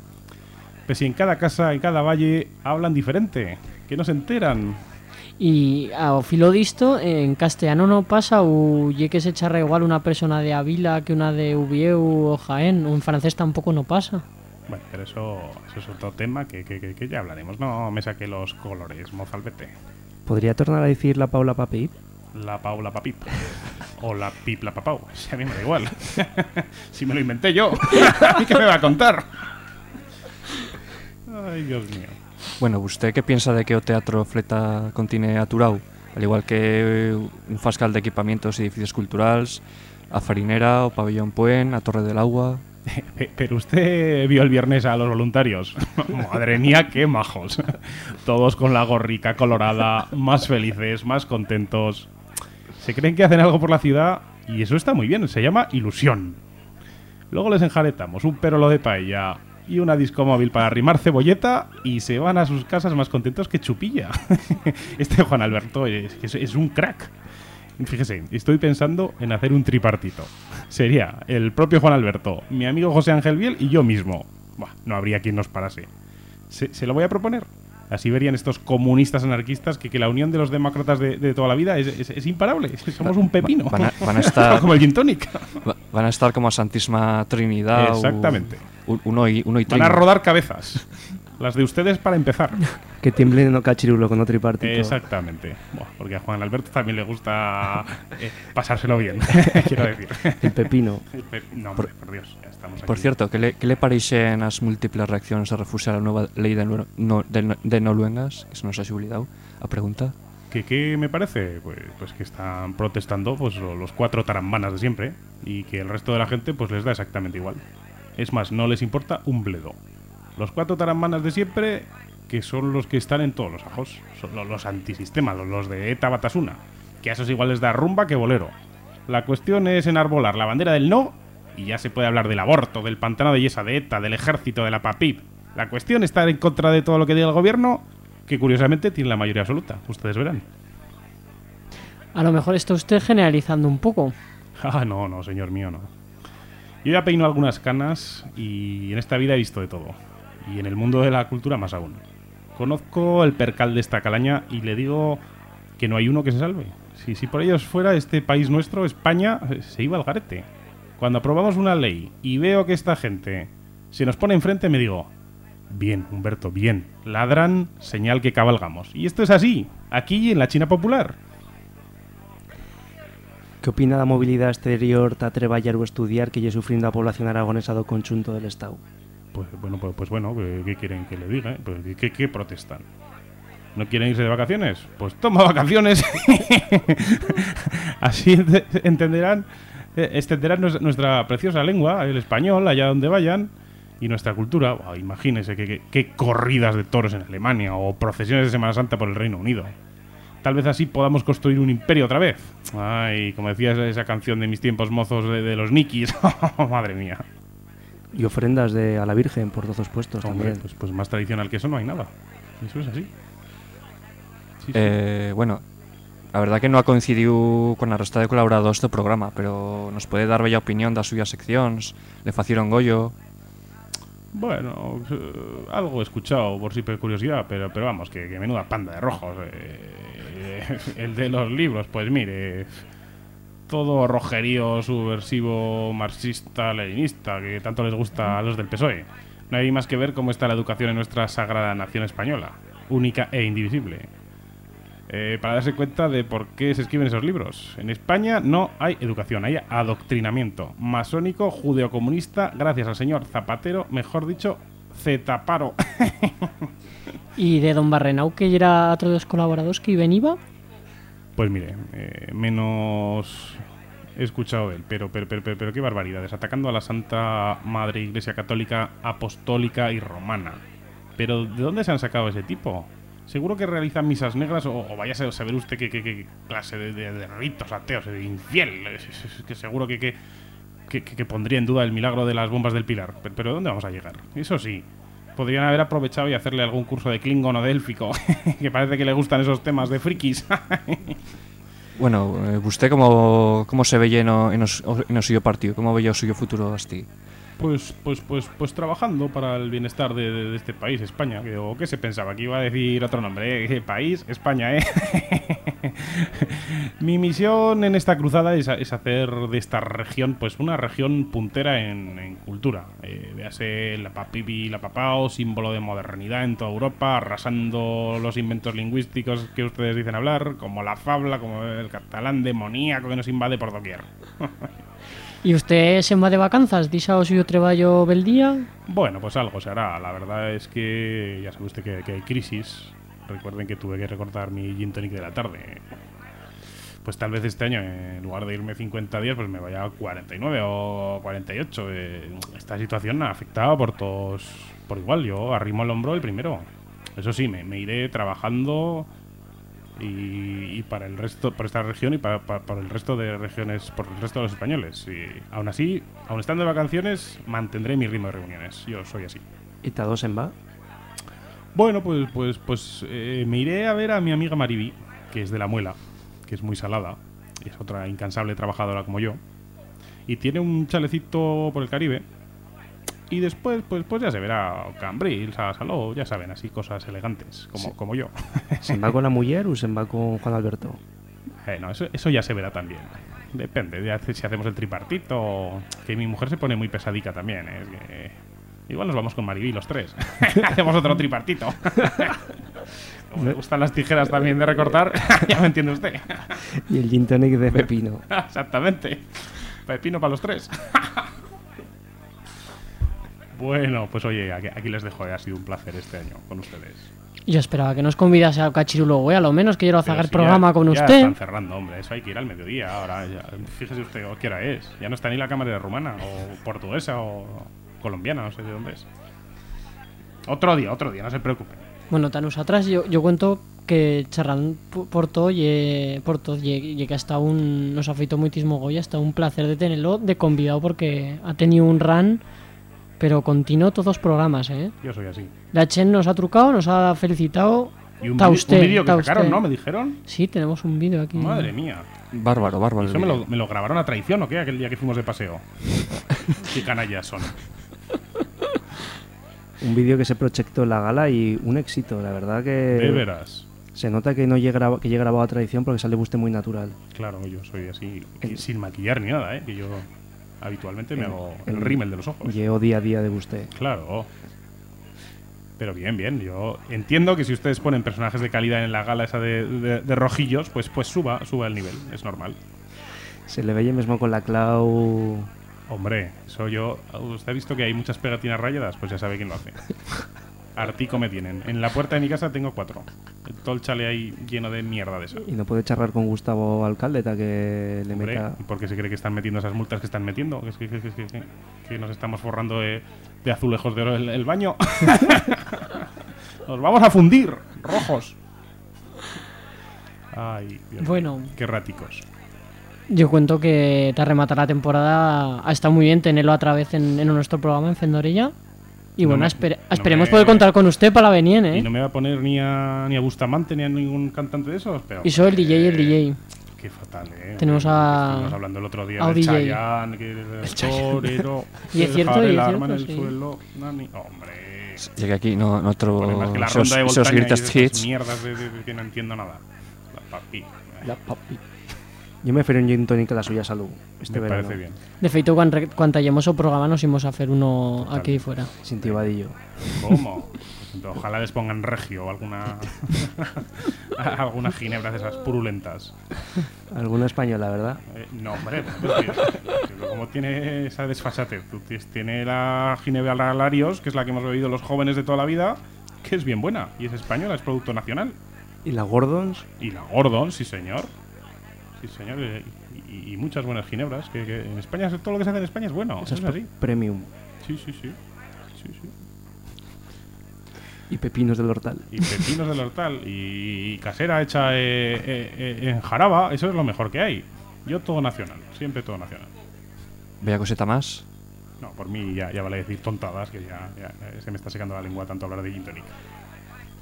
Pues si en cada casa, en cada valle, hablan diferente. Que no se enteran. Y a filo disto, en castellano no pasa o ye que se charra igual una persona de Ávila que una de Ubieu o Jaén, o en francés tampoco no pasa. Bueno, pero eso, eso es otro tema que, que- que- que ya hablaremos. No me saqué los colores, mozalbete. Podria tornar a decir la Paula Papi? La Paula Papip. O la Pip la Papau. Si a mí me da igual. si me lo inventé yo. ¿A mí qué me va a contar? Ay, Dios mío. Bueno, ¿usted qué piensa de que o Teatro Fleta continúe aturado? Al igual que un fascal de equipamientos y edificios culturales, a Farinera, o Pabellón Puen, a Torre del Agua... Pe- Pero usted vio el viernes a los voluntarios. Madre mía, qué majos. Todos con la gorrica colorada, más felices, más contentos. Se creen que hacen algo por la ciudad y eso está muy bien, se llama ilusión. Luego les enjaretamos un perolo de paella y una disco móvil para arrimar cebolleta y se van a sus casas más contentos que chupilla. Este Juan Alberto es, es- es un crack. Fíjese, estoy pensando en hacer un tripartito. Sería el propio Juan Alberto, mi amigo José Ángel Biel y yo mismo. No habría quien nos parase. Se, se lo voy a proponer. Así verían estos comunistas anarquistas que, que la unión de los demócratas de, de toda la vida es, es- es imparable. Somos un pepino. Van a, van a estar... Como el gin tonic. va- Van a estar como a Santísima Trinidad. Exactamente. un- uno y, uno y Van a rodar cabezas. Las de ustedes para empezar. Que tiemblen no cachirulo con otro tripartito. Exactamente. Buah, porque a Juan Alberto también le gusta eh, pasárselo bien, quiero decir. El pepino. No, hombre, por Dios, estamos aquí. Por cierto, ¿qué le, qué le parecen las múltiples reacciones a refusar la nueva ley de, no, de, no- de Noruegas? Que se nos ha olvidado a pregunta. ¿Qué, qué me parece? Pues, pues que están protestando pues lo- los cuatro tarambanas de siempre y que el resto de la gente pues les da exactamente igual. Es más, no les importa un bledo. Los cuatro tarambanas de siempre que son los que están en todos los ajos. Son lo- los, antisistemas, los, los de ETA Batasuna. Que a esos igual les da rumba que bolero. La cuestión es enarbolar la bandera del no y ya se puede hablar del aborto, del pantano de yesa de ETA, del ejército, de la PAPIP. La cuestión es estar en contra de todo lo que diga el gobierno, que curiosamente tiene la mayoría absoluta. Ustedes verán. A lo mejor está usted generalizando un poco. Ah, no, no, señor mío, no. Yo ya peino algunas canas y en esta vida he visto de todo. Y en el mundo de la cultura más aún. Conozco el percal de esta calaña y le digo que no hay uno que se salve. Si, si por ellos fuera este país nuestro, España, eh, se iba al garete. Cuando aprobamos una ley y veo que esta gente se nos pone enfrente, me digo, bien, Humberto, bien. Ladran, señal que cabalgamos. Y esto es así, aquí en la China popular. Que opina da mobilidade exterior ta treballar ou estudiar que lle sufrindo a población aragonesa do conxunto del Estado? Pues bueno, pues, pues bueno, ¿qué, qué quieren que le diga? eh? Pues, ¿qué- ¿qué, qué protestan? ¿No quieren irse de vacaciones? Pues toma vacaciones. Así ente- entenderán, extenderán nues- nuestra preciosa lengua, el español, allá donde vayan, y nuestra cultura. Buah, imagínense qué, qué- qué corridas de toros en Alemania o procesiones de Semana Santa por el Reino Unido. Tal vez así podamos construir un imperio otra vez. Ay, como decía esa, esa canción de mis tiempos mozos de, de los Nikis. Madre mía. Y ofrendas de, a la Virgen por todos puestos Hombre, también. pues, pues más tradicional que eso no hay nada. Eso es así. Sí, sí. Eh, bueno, la verdad que no ha coincidido con la resta de colaboradores do programa, pero nos puede dar bella opinión das suyas seccións, le facieron Goyo, Bueno, eh, algo he escuchado por si por curiosidad, pero, pero vamos, que, menuda panda de rojos. eh, el de los libros, pues mire, todo rojerío subversivo marxista leninista que tanto les gusta a los del PSOE. No hay más que ver cómo está la educación en nuestra sagrada nación española, única e indivisible. Eh, para darse cuenta de por qué se escriben esos libros. En España no hay educación, hay adoctrinamiento masónico, judeocomunista, gracias al señor Zapatero, mejor dicho, Zetaparo. Y de Don Barrenau, que era otro de los colaboradores que iba. Pues mire, eh, menos he escuchado de él, pero, pero, pero, pero, pero qué barbaridades, atacando a la Santa Madre Iglesia Católica, Apostólica y Romana. Pero ¿de dónde se han sacado ese tipo? Seguro que realizan misas negras o, o vaya a saber usted qué, qué- qué clase de, de- de ritos ateos, de infiel. Es, es- es que seguro que, que, que- que- pondría en duda el milagro de las bombas del Pilar. Pero, pero ¿dónde vamos a llegar? Eso sí, podrían haber aprovechado y hacerle algún curso de Klingon o de élfico, que parece que le gustan esos temas de frikis. Bueno, eh, usted como, como se ve en en, o suyo partido, como ve o suyo futuro así? Pues, pues, pues, pues trabajando para el bienestar de, de- de este país, España. ¿O qué se pensaba? Que iba a decir otro nombre, ¿eh? País, España, ¿eh? Mi misión en esta cruzada es, es hacer de esta región, pues una región puntera en, en cultura. Eh, véase la papipi, la papao, símbolo de modernidad en toda Europa, arrasando los inventos lingüísticos que ustedes dicen hablar, como la fabla, como el catalán demoníaco que nos invade por doquier. ¿Y usted se va de vacanzas? ¿Disa o suyo treballo bel día? Bueno, pues algo se hará. La verdad es que ya sabe usted que, que hay crisis. Recuerden que tuve que recortar mi gin tonic de la tarde. Pues tal vez este año, en lugar de irme 50 días, pues me vaya a 49 o 48. Eh, esta situación ha afectado por todos por igual. Yo arrimo el hombro el primero. Eso sí, me, me iré trabajando y, y para el resto, por esta región y para, para- el resto de regiones, por el resto de los españoles. Y aún así, aún estando de vacaciones, mantendré mi ritmo de reuniones. Yo soy así. ¿Y Tadosen va? Bueno, pues, pues, pues eh, me iré a ver a mi amiga Mariby, que es de la muela, que es muy salada, es otra incansable trabajadora como yo, y tiene un chalecito por el Caribe. Y después, pues, pues ya se verá Cambrils, a Saló, ya saben, así cosas elegantes, como, como yo. ¿Se va con la mujer o se va con Juan Alberto? Eh, no, eso, eso ya se verá también. Depende de si hacemos el tripartito. Que mi mujer se pone muy pesadica también. ¿eh? Es que igual nos vamos con Maribí los tres. hacemos otro tripartito. Como me gustan las tijeras también de recortar, ya me entiende usted. Y el gin tonic de pepino. Exactamente. Pepino para los tres. Bueno, pues oye, aquí, aquí les dejo. eh, Ha sido un placer este año con ustedes. Yo esperaba que nos convidase a Cachirulo, güey, a lo menos que yo lo haga el si programa ya- con ya usted. están cerrando, hombre. Eso hay que ir al mediodía. Ahora, ya- fíjese usted qué hora es. Ya no está ni la cámara rumana, o portuguesa, o colombiana, no sé de dónde es. Otro día, otro día, no se preocupe. Bueno, tan atrás yo, yo cuento que charran por todo y por todo y, y que hasta un nos afeitó muchísimo Goya, hasta un placer de tenerlo de convidado porque ha tenido un run pero continuo todos los programas, ¿eh? Yo soy así. La Chen nos ha trucado, nos ha felicitado. Y un, vídeo- usted, un vídeo que sacaron. ¿no? Me dijeron. Sí, tenemos un vídeo aquí. Madre mía. Bárbaro, bárbaro. ¿Eso me lo, vídeo. me lo grabaron a traición o qué? Aquel día que fuimos de paseo. qué canallas son. Un vídeo que se proyectó en la gala y un éxito, la verdad que... De veras. Se nota que no llega graba- que llega grabado a tradición porque sale usted muy natural. Claro, yo soy así, sin maquillar ni nada, ¿eh? Que yo habitualmente me El- hago el el- rímel de los ojos. Llevo día a día de usted. Claro. Pero bien, bien. Yo entiendo que si ustedes ponen personajes de calidad en la gala esa de, de- de rojillos, pues, pues suba, suba el nivel. Es normal. Se le veía mismo con la clau... Hombre, eso yo. ¿Usted ha visto que hay muchas pegatinas rayadas? Pues ya sabe quién lo hace. Artico me tienen. En la puerta de mi casa tengo cuatro. Todo el chale ahí lleno de mierda de esa. Y no puede charlar con Gustavo Alcalde, ta que le Hombre, meta... ¿y por qué se cree que están metiendo esas multas que están metiendo? Que, que, que- que- que- que- que nos estamos forrando de, de azulejos de oro el, el baño. nos vamos a fundir, rojos. Ay, Dios mío, Bueno. Qué raticos. Yo cuento que te rematar la temporada ha estado muy bien tenerlo otra vez en, en nuestro programa en Fendorella. Y No bueno, me- espere- no esperemos me- poder contar con usted para la venien, ¿eh? Y no me va a poner ni a, ni a Bustamante ni a ningún cantante de esos. Pero, Y soy el DJ y el DJ. Qué fatal, ¿eh? Tenemos a- Estuvimos hablando el otro día a del DJ. Chayanne, que el torero. Y es cierto, y es arma en cierto, el sí. suelo. Nani. Hombre. Llegué aquí, no, no de Esos greatest esas hits. mierdas de, de- de que no entiendo nada. La papi. La papi. Yo me faré un gin tonic a la suya salud. Este me verano. parece bien. De feito, cuando, cuando hallemos o programa nos íbamos a hacer uno Total. aquí fuera. Sin tío Vadillo. ¿Cómo? Ojalá les pongan regio o alguna alguna ginebra de esas purulentas. Alguna española, ¿verdad? Eh, no, hombre, pues, como tiene esa tienes- Tiene la ginebra Larios, que es la que hemos bebido los jóvenes de toda la vida, que es bien buena y es española, es producto nacional. Y la Gordons. Y la Gordon, sí señor. Sí señor. eh, Y, y muchas buenas ginebras. Que, que en España, todo lo que se hace en España es bueno. Eso es así. premium. Sí, sí, sí. Sí, sí. Y pepinos del hortal. Y pepinos del hortal. Y, casera hecha eh, eh, eh, en jaraba. Eso es lo mejor que hay. Yo todo nacional. Siempre todo nacional. Vea cosita más. No, por mí ya, ya vale decir tontadas, que ya, ya, se me está secando la lengua tanto hablar de gin tonic.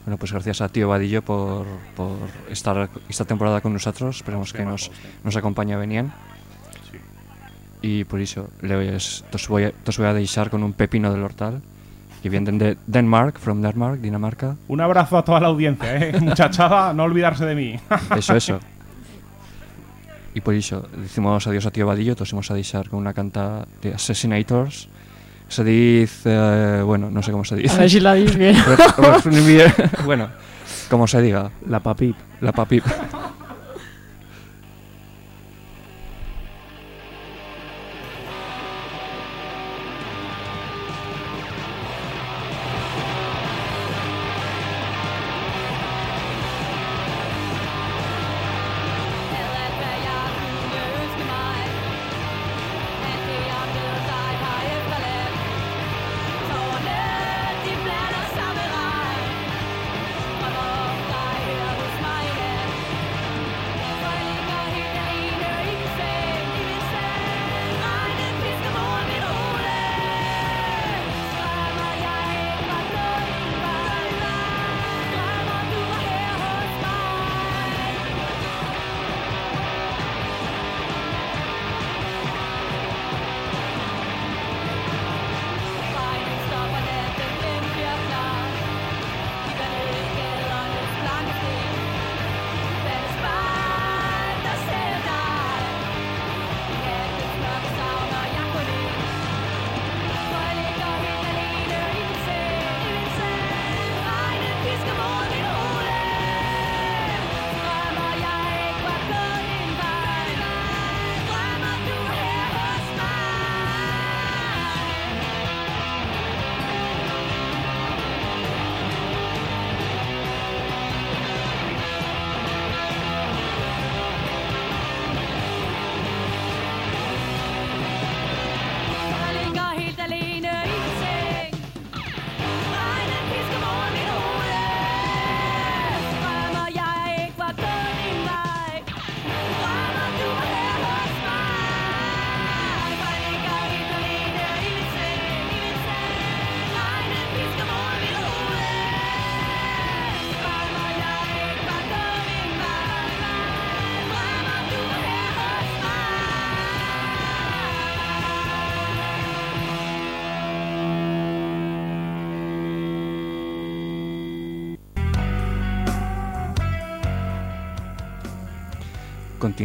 Bueno, pues gracias a Tío Vadillo por, por estar esta temporada con nosotros. Esperamos que nos, nos acompañe Benian. Sí. y por iso les tos voy a, tos voy a deixar con un pepino del hortal que vienen de Denmark, from Denmark, Dinamarca. Un abrazo a toda la audiencia, ¿eh? Muchachada, no olvidarse de mí. Eso, eso. Y por iso decimos adiós a tío Vadillo, tos imos a deixar con una canta de Assassinators. Se dice, eh, bueno, no sé cómo se A dice. ver si la dis bien. Bueno, como se diga, La papi. la papi.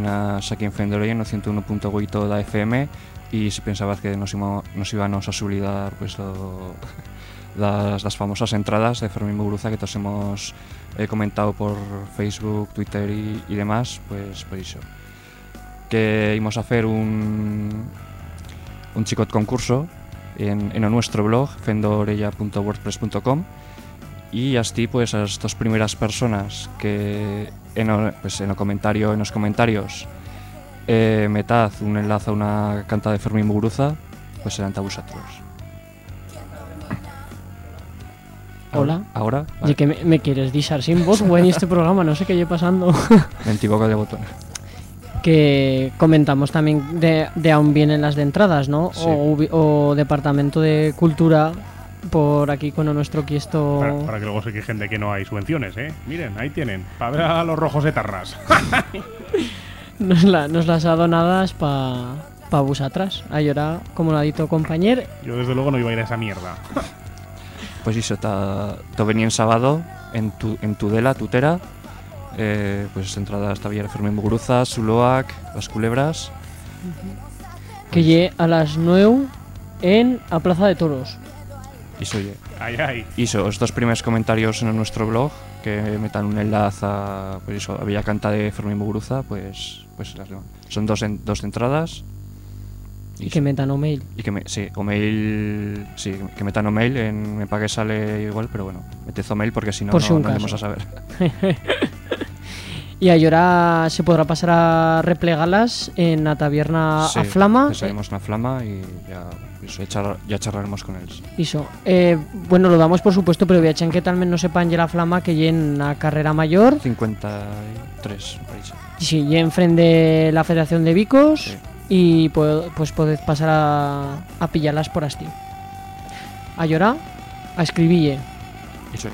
Aquí en Fendoroya no 101.8 da FM e se pensabas que nos, imo, nos íbamos a subidar pues, lo, das, das famosas entradas de Fermín Muguruza que todos hemos eh, comentado por Facebook, Twitter y, y demás, pues por iso. Que íbamos a hacer un, un chicot concurso en, en nuestro blog fendorella.wordpress.com y así pues as dos primeras personas que en o, pues, en o comentario en los comentarios eh, metad un enlace a una canta de Fermín Muguruza pues serán vosotros Hola. ahora Oye, que me, me quieres disar sin voz, güey, en este programa, no sé qué lle pasando. me equivoco de botón que comentamos también de, de aún vienen las de entradas, ¿no? Sí. O, o Departamento de Cultura por aquí con nuestro quiesto. Para, para que luego se quejen de que no hay subvenciones, ¿eh? Miren, ahí tienen. Para ver a los rojos etarras. Nos, la, nos las ha donadas pa, pa vosotras. Ahora, como lo ha dicho compañero, Yo desde luego no iba a ir a esa mierda. pues eso to venía en sábado en, tu, en Tudela, Tutera eh, pues entradas Tabiera Fermín Muguruza, Suloac, Las Culebras que lle a las 9 en a Plaza de Toros. Y soy Ay, ay. Iso, os dos primeros comentarios en nuestro blog que metan un enlace a pues iso, a Villa Canta de Fermín Muguruza, pues pues las demás. Son dos en, dos entradas. Y Iso. que metan o mail. y que me, sí, o mail, sí, que metan o mail en me pague sale igual, pero bueno, meted o mail porque si no Por si no, no vamos a saber. Y ahora se podrá pasar a replegalas en la taberna Sí, a Flama. Pensaremos una flama y ya pues, ya, charla- ya charlaremos con él. Iso. Eh, bueno, lo damos por supuesto, pero viachen que tal vez no sepan ya la Flama que en la carrera mayor. 53, me parece. Sí, y enfrente de la Federación de Vicos Sí. y pues, pues podéis pasar a, a pillarlas por asti. A llorar, a escribille. Iso. Y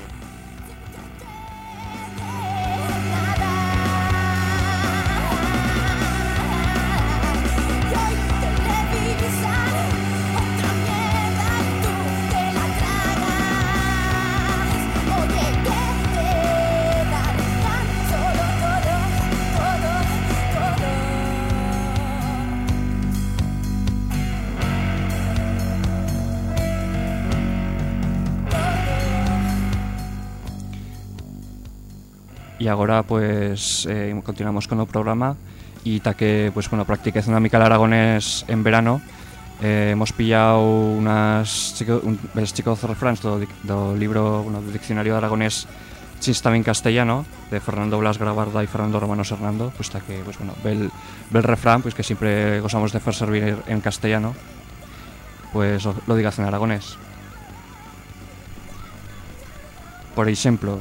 y ahora pues eh, continuamos con el programa. Y ta que pues bueno practiquez una mica el aragonés en verano eh, hemos pillado unas chico, un, chicos refráns do, do libro bueno, diccionario de aragonés chista en castellano de Fernando Blas Grabarda y Fernando Romano Hernando pues que pues bueno ve el, refrán pues que siempre gozamos de hacer servir en castellano pues lo digas en aragonés. Por ejemplo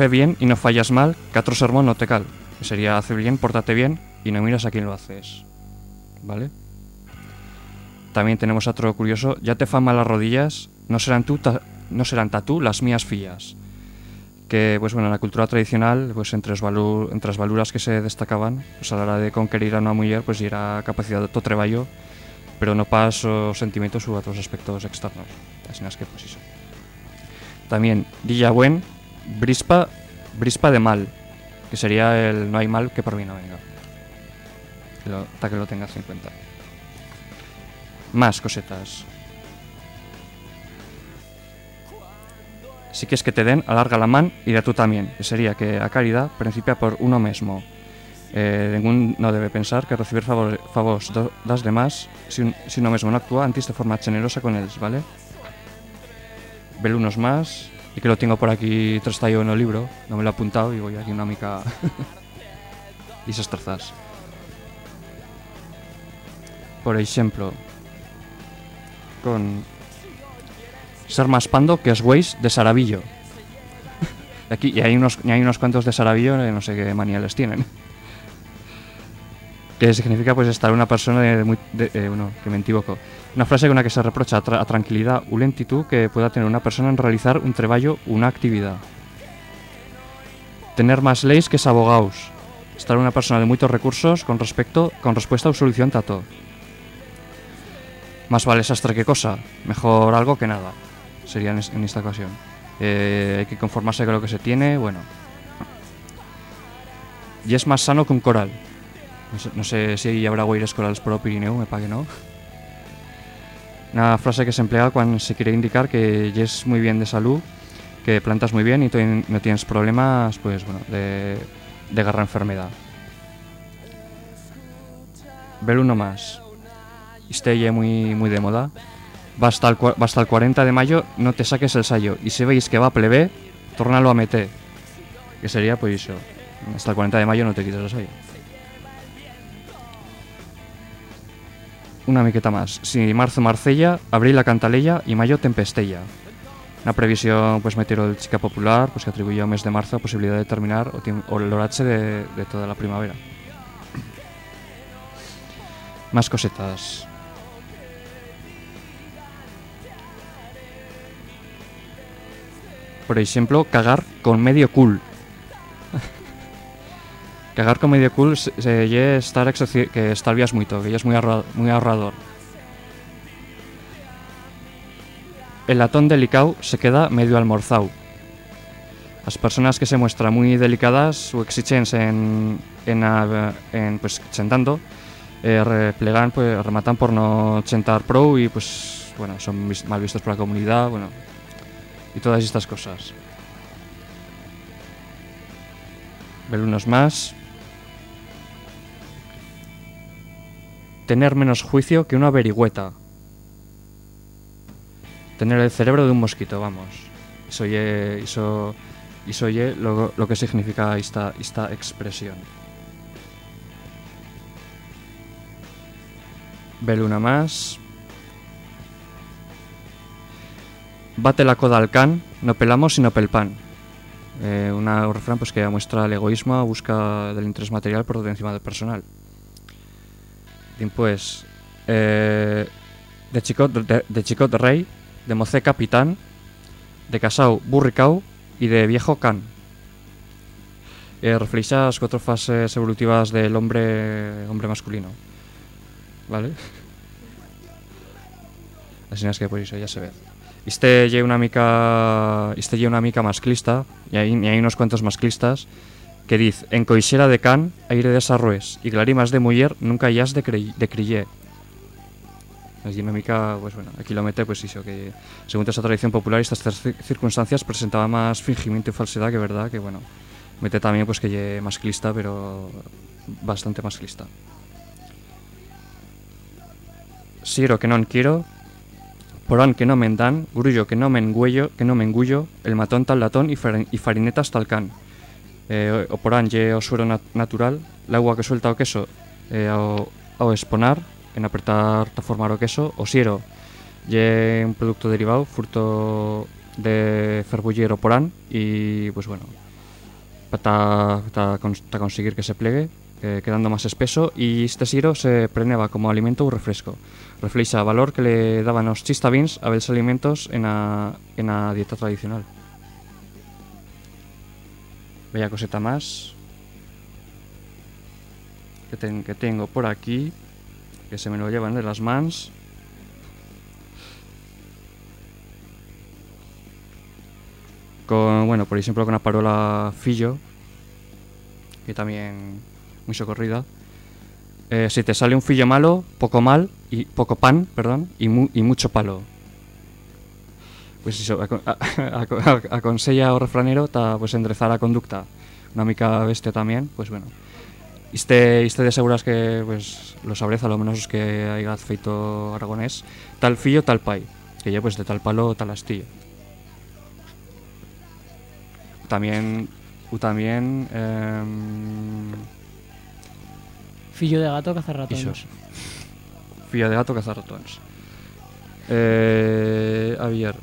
Fe bien y no fallas mal, que otro sermón no te cal. Que sería hace bien, pórtate bien y no miras a quién lo haces. ¿Vale? También tenemos otro curioso. Ya te fan mal las rodillas, no serán tú, no serán tatú las mías fillas. Que, pues bueno, en la cultura tradicional, pues entre, os entre las valuras que se destacaban, pues a la hora de conquerir a una mujer, pues era capacidad de todo treballo, pero no pas os sentimientos u otros aspectos externos. Así es que, pues eso. También, Dilla Buen, Brispa, Brispa de mal, que sería el no hay mal que por mí no venga. Para que lo tengas en cuenta. Más cosetas. Si quieres que te den, alarga la mano y da tú también, que sería que a caridad principia por uno mismo. Eh, ningún no debe pensar que recibir favor, favores do- das demás si, un, si uno mismo no actúa antes de forma generosa con ellos, ¿vale? Vel unos más y que lo tengo por aquí trastallo en el libro, no me lo he apuntado y voy aquí una mica trazas. Por ejemplo, con ser más pando que es güeyes de Saravillo. Aquí, y hay unos, y hay unos cuantos de Saravillo, no sé qué manías tienen. Que significa pues estar una persona de, muy, de- eh, bueno, que me equivoco. Una frase con la que se reprocha a, tra- a tranquilidad u lentitud que pueda tener una persona en realizar un trabajo una actividad. Tener más leyes que abogados. Estar una persona de muchos recursos con respecto con respuesta o solución tato. Más vale sastre que cosa, mejor algo que nada. Sería en, es- en esta ocasión. Eh, hay que conformarse con lo que se tiene, bueno. Y es más sano que un coral. No sé, si habrá guaires corales por el me pague no. Una frase que se emplea cuando se quiere indicar que ya es muy bien de salud, que plantas muy bien y no tienes problemas, pues bueno, de, de garra enfermedad. Ver uno más. Este muy, muy de moda. Va hasta, el, va hasta el 40 de mayo, no te saques el sallo. Y si veis que va a plebe, tórnalo a meter. Que sería, pues eso. Hasta el 40 de mayo no te quites el sallo. Una miqueta más. Si marzo Marcella, abril la Cantalella y mayo Tempestella. Una previsión pues meteorológica popular pues, que atribuye al mes de marzo la posibilidad de terminar o el horache de, de toda la primavera. Más cosetas. Por ejemplo, cagar con medio cool. Cagar con medio cool se, se lle estar que estalvias mucho, que es muy, muy ahorrador. El latón delicado se queda medio almorzado. Las personas que se muestran muy delicadas o exigentes en, en, en, pues sentando, eh, replegan, pues rematan por no sentar pro y pues bueno, son mal vistos por la comunidad, bueno, y todas estas cosas. Ver unos más. Tener menos juicio que una averigüeta. Tener el cerebro de un mosquito, vamos. Eso ye, eso, eso lo, que significa esta, esta expresión. Ver una más. Bate la coda al can, no pelamos sino pel pan. Eh, una, un refrán pues, que muestra el egoísmo busca del interés material por encima del personal. Bien, pues, eh, de chicot de, rey, de mocé capitán, de casau burricau y de viejo can. Eh, refleja las cuatro fases evolutivas del hombre hombre masculino. ¿Vale? Así es que por eso ya se ve. Este lle una mica este lle una mica masclista y hay, y hay unos cuantos masclistas que dice en coixera de can aire de sarrues y glarimas de muller nunca hayas de, crey- de Allí una mica, pues bueno, aquí lo mete, pues eso, que según esa tradición popular estas cir- circunstancias presentaba más fingimiento y falsedad que verdad, que bueno, mete también pues que lle masclista, pero bastante masclista. Siero que non quiero, porán que no me dan, grullo que no me engüello, que no me engullo, el matón tal latón y, farin- y farinetas tal can. Eh, o porán lle o suero nat- natural, el agua que suelta o queso eh, ao, ao exponar, en apretar ta formar o queso, o siero lle un producto derivado, fruto de ferbuller o porán y pues bueno, para conseguir que se plegue, eh, quedando más espeso y este siero se preneba como alimento o refresco. Refleja valor que le daban los chistavins a los alimentos en la, en la dieta tradicional. Bella coseta más que, ten- que tengo por aquí, que se me lo llevan de las mans. Con, bueno, por ejemplo, con la parola fillo, que también muy socorrida. Eh, si te sale un fillo malo, poco mal, y poco pan, perdón, y, mu- y mucho palo. Pues eso, aco- a- a- a- aconsella o refranero pues enderezar a conducta. Una mica bestia también, pues bueno. Este, este de seguras que pues lo sabréis a lo menos os que haya feito aragonés tal fillo tal pai que ya pues de tal palo tal astillo también u también em, Fillo de gato caza ratones. Iso. Fillo de gato cazar ratones. Eh, a ver.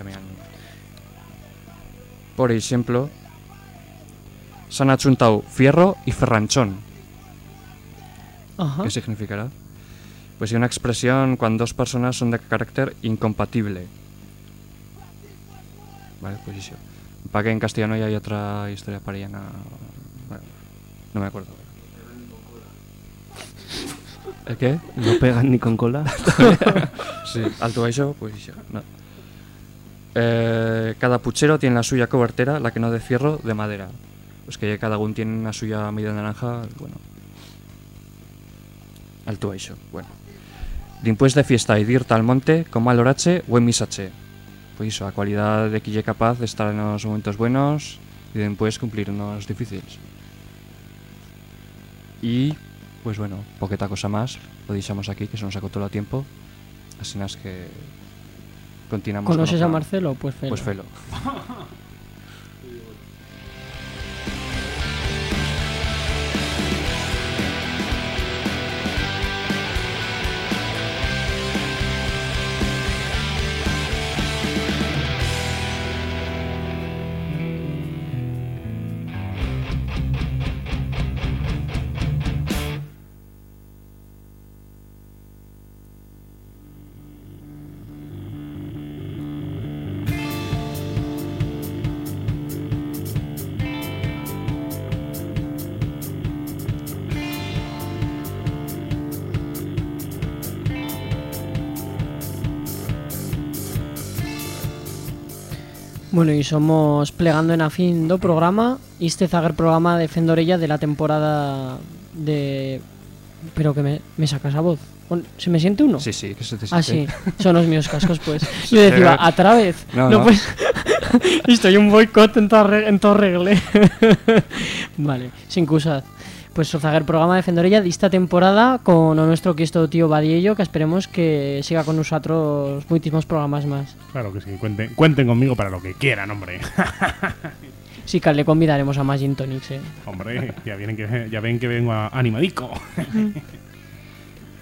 También. Por ejemplo, se han achuntado fierro y ferranchón. Ajá. ¿Qué significará? Pues es una expresión cuando dos personas son de carácter incompatible. Vale, pues eso. Para que en castellano ya hay otra historia para. Bueno, no me acuerdo. ¿El qué? No pegan ni con cola. Sí, alto a eso, pues eso. No. Eh, cada puchero tiene la suya cobertera, la que no de fierro, de madera. Pues que cada uno tiene una suya media naranja, bueno. Alto eso, bueno. Dimpués de fiesta y dir al monte, con mal horache o en misache. Pues eso, a cualidad de que capaz de estar en los momentos buenos y después cumplir unos difíciles. Y, pues bueno, poqueta cosa más, lo deixamos aquí, que se nos acotó el tiempo. Así es que continuamos. con ¿Conoces o a. Marcelo? Pues felo. Pues felo. Bueno, y somos plegando en a fin do programa este zaguer programa de Fendorella de la temporada de... Pero que me, me sacas a voz. ¿Se me siente uno? Sí, sí, que se te Ah, sí, siente. son los míos cascos, pues. Yo decía, a través. No, no. pues. Estoy un boicot en todo, en todo regle. vale, sin cusad. Pues o zaguer programa de Fendorella de esta temporada con o nuestro quisto tío Badiello, que esperemos que siga con nosotros muchísimos programas más. Claro que sí, cuenten, cuenten conmigo para lo que quieran, hombre. Sí, que le convidaremos a más gin tonics, eh. hombre, ya, vienen que, ya ven que vengo a- animadico.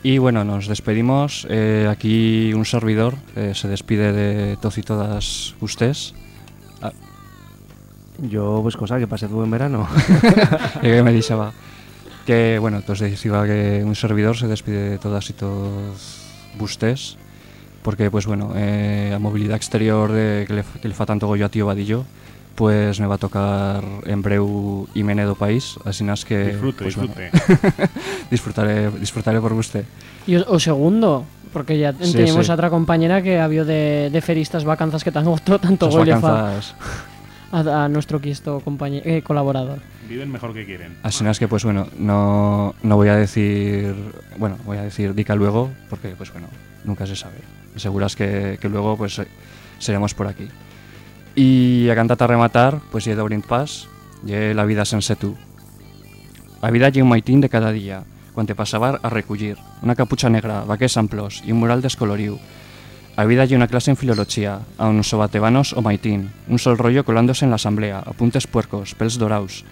Y bueno, nos despedimos. Eh, aquí un servidor eh, se despide de todos y todas ustedes. Yo, pues cosa, que pase buen verano. Y que me dixaba que, bueno, entonces decía que un servidor se despide de todas y todos ustedes porque, pues bueno, eh, a movilidad exterior de, que, le, que le fa tanto gollo a tío Vadillo pues me va a tocar en breu y menedo país, así nas que disfrute, pues, bueno, disfrute. disfrutaré, disfrutaré por usted. Y o, o segundo, porque ya Sí, tenemos sí. a otra compañera que había de, de feristas vacanzas que tanto, tanto Esas gol vacanzas a, a nuestro quisto eh, colaborador. Viven mejor que quieren. Así no es que, pues bueno, no, no voy a decir. Bueno, voy a decir dica luego, porque, pues bueno, nunca se sabe. Seguras que, que luego, pues, eh, seremos por aquí. Y a cantar a rematar, pues, ye d'Orient Pas, ye la vida sense tu. La vida ye un maitín de cada dia, quan te passava a recollir, una caputxa negra, vaquers amplos i un mural descoloriu. A vida ye una clase en filología, a unos sobatebanos o maitín, un sol rollo colándose en la asamblea, apuntes puercos, pels doraus,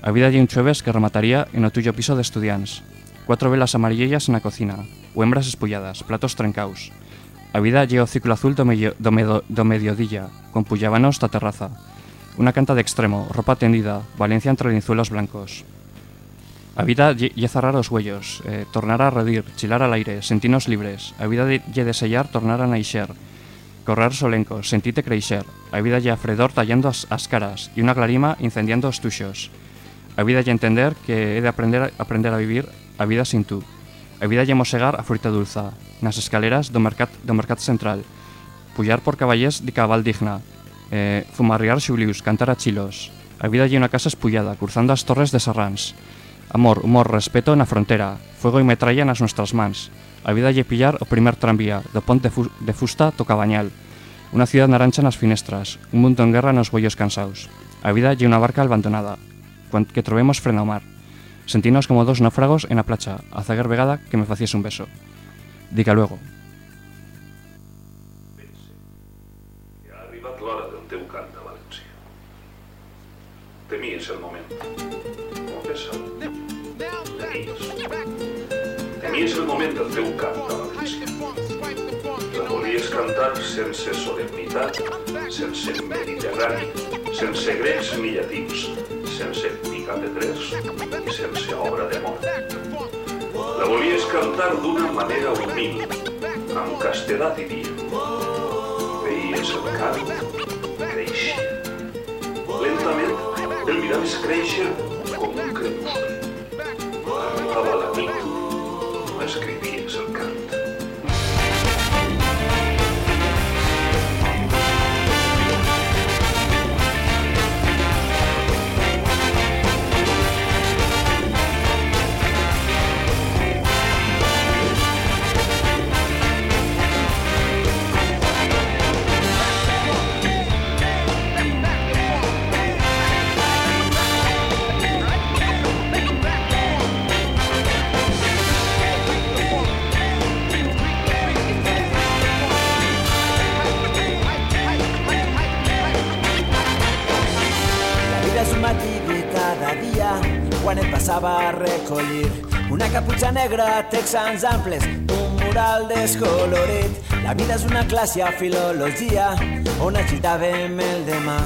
a vida lle un xueves que remataría en o tuyo piso de estudiants. Cuatro velas amarillellas na cocina, o hembras espulladas, platos trencaus. A vida lle o ciclo azul do, medio, do, con pullábanos da terraza. Una canta de extremo, ropa tendida, Valencia entre linzuelos blancos. A vida lle lle cerrar os huellos, eh, tornar a redir, chilar al aire, sentinos libres. A vida de- sellar, tornar a naixer. Correr solencos, sentite creixer. A vida lle a fredor tallando as, as caras e unha clarima incendiando os tuxos. A vida lle entender que he de aprender, aprender a vivir a vida sin tú. A vida lle mosegar a fruta dulza, nas escaleras do mercat, do mercat central. Pullar por caballés de cabal digna. Eh, fumarriar xublius, cantar a chilos. A vida lle unha casa espullada, cruzando as torres de Serrans. Amor, humor, respeto na frontera. Fuego e metralla nas nuestras mans. A vida lle pillar o primer tranvía, do pont de, fu de fusta to Cabañal. Unha ciudad narancha nas finestras, un mundo en guerra nos bollos cansaos. A vida lle unha barca abandonada, que trovemos freno mar. Sentinos como dos náufragos en a placha, a zaguer vegada que me faciese un beso. Dica luego. que ha. Temies el moment del teu cant a València. La volies cantar sense solemnitat, sense mediterrani, sense grecs ni llatins, sense picapedrers i sense obra de mort. La volies cantar d'una manera humil, amb castedat i dia. Veies el cant créixer. Lentament el miraves créixer com un crepuscle. Arribava la nit, escrivies el cant. Texans amples, un mural descolorit. La vida és una classe a filologia on agitàvem el demà.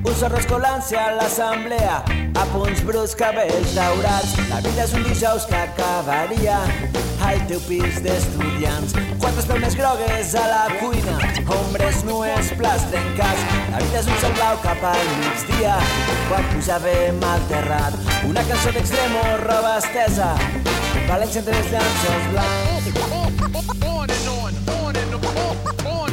Un sorros colant-se a l'assemblea, a punts bruts, cabells daurats. La vida és un dijous que acabaria al teu pis d'estudiants. Quantes peunes grogues a la cuina, ombres nues, plats trencats. La vida és un cel blau cap al migdia, quan pujàvem al terrat. Una cançó d'extremo, roba estesa, València entre els llanços blancs.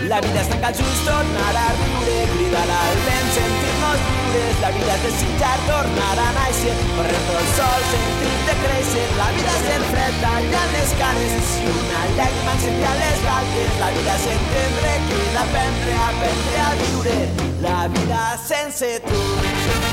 La vida tancar els ulls, tornar a riure, cridar al vent, sentir-nos lliures. La vida és desitjar, tornar a néixer, correr tot sol, sentir-te créixer. La vida és el fred, tallant les canes, i una llàgrima encendria les galtes. La vida és entendre, cridar, aprendre, aprendre a viure. La vida sense tu.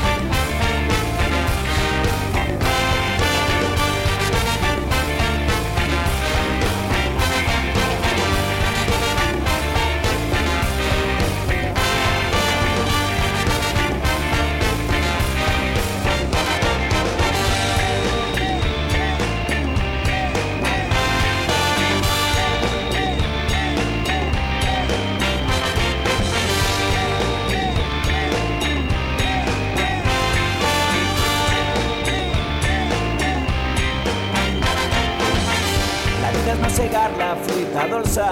És mossegar la fruita dolça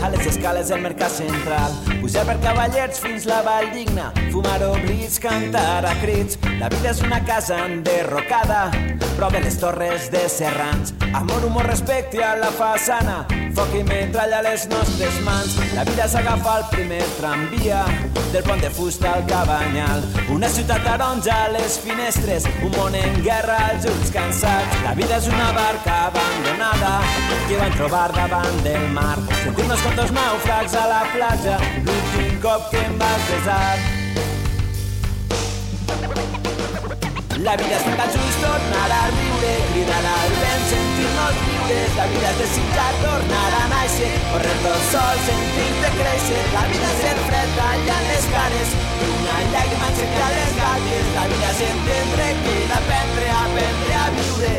a les escales del mercat central. Pujar per cavallets fins la vall digna, fumar oblits, cantar a crits. La vida és una casa enderrocada, prop de les torres de Serrans. Amor, humor, respecte a la façana, foc i metralla les nostres mans. La vida s'agafa al primer tramvia, del pont de fusta al cabanyal. Una ciutat taronja a les finestres, un món en guerra, els ulls cansats. La vida és una barca abandonada que van trobar davant del mar. Sentim-nos com dos nàufrags a la platja, l'últim cop que em vas besar. La vida és tan just tornar a riure, cridar al vent, sentir-nos lliures. La vida és desitjar tornar a néixer, correr tot sol, sentir-te créixer. La vida és ser fred, tallant les cares, una llàgrima aixecar les galles. La vida és entendre que d'aprendre, aprendre a viure.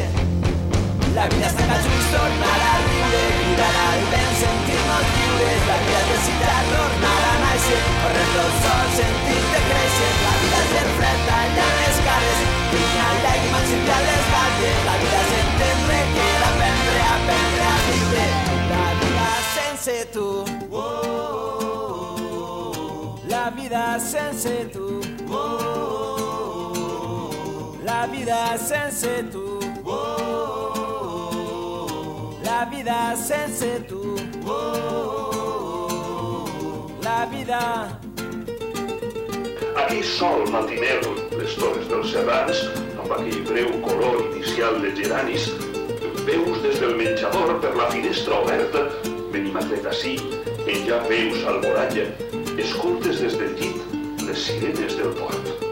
La vida és tan just tornar a riure, cridar al vent, sentir-nos lliures. La vida és desitjar tornar a néixer, correr tot sol, sentir-te créixer. La vida és ser fred, tallant les cares, una llàgrima aixecar les galles. La vida és entendre que d'aprendre, aprendre a viure. La vida sense tu. La vida sense tu. La vida sense tu. La vida sense tu. La vida Aquí sol matiner, les torres dels serrans, amb aquell breu color inicial de geranis, veus des del menjador per la finestra oberta, Benimaclet ací, en ja veus al voralla, escoltes des del llit les sirenes del port.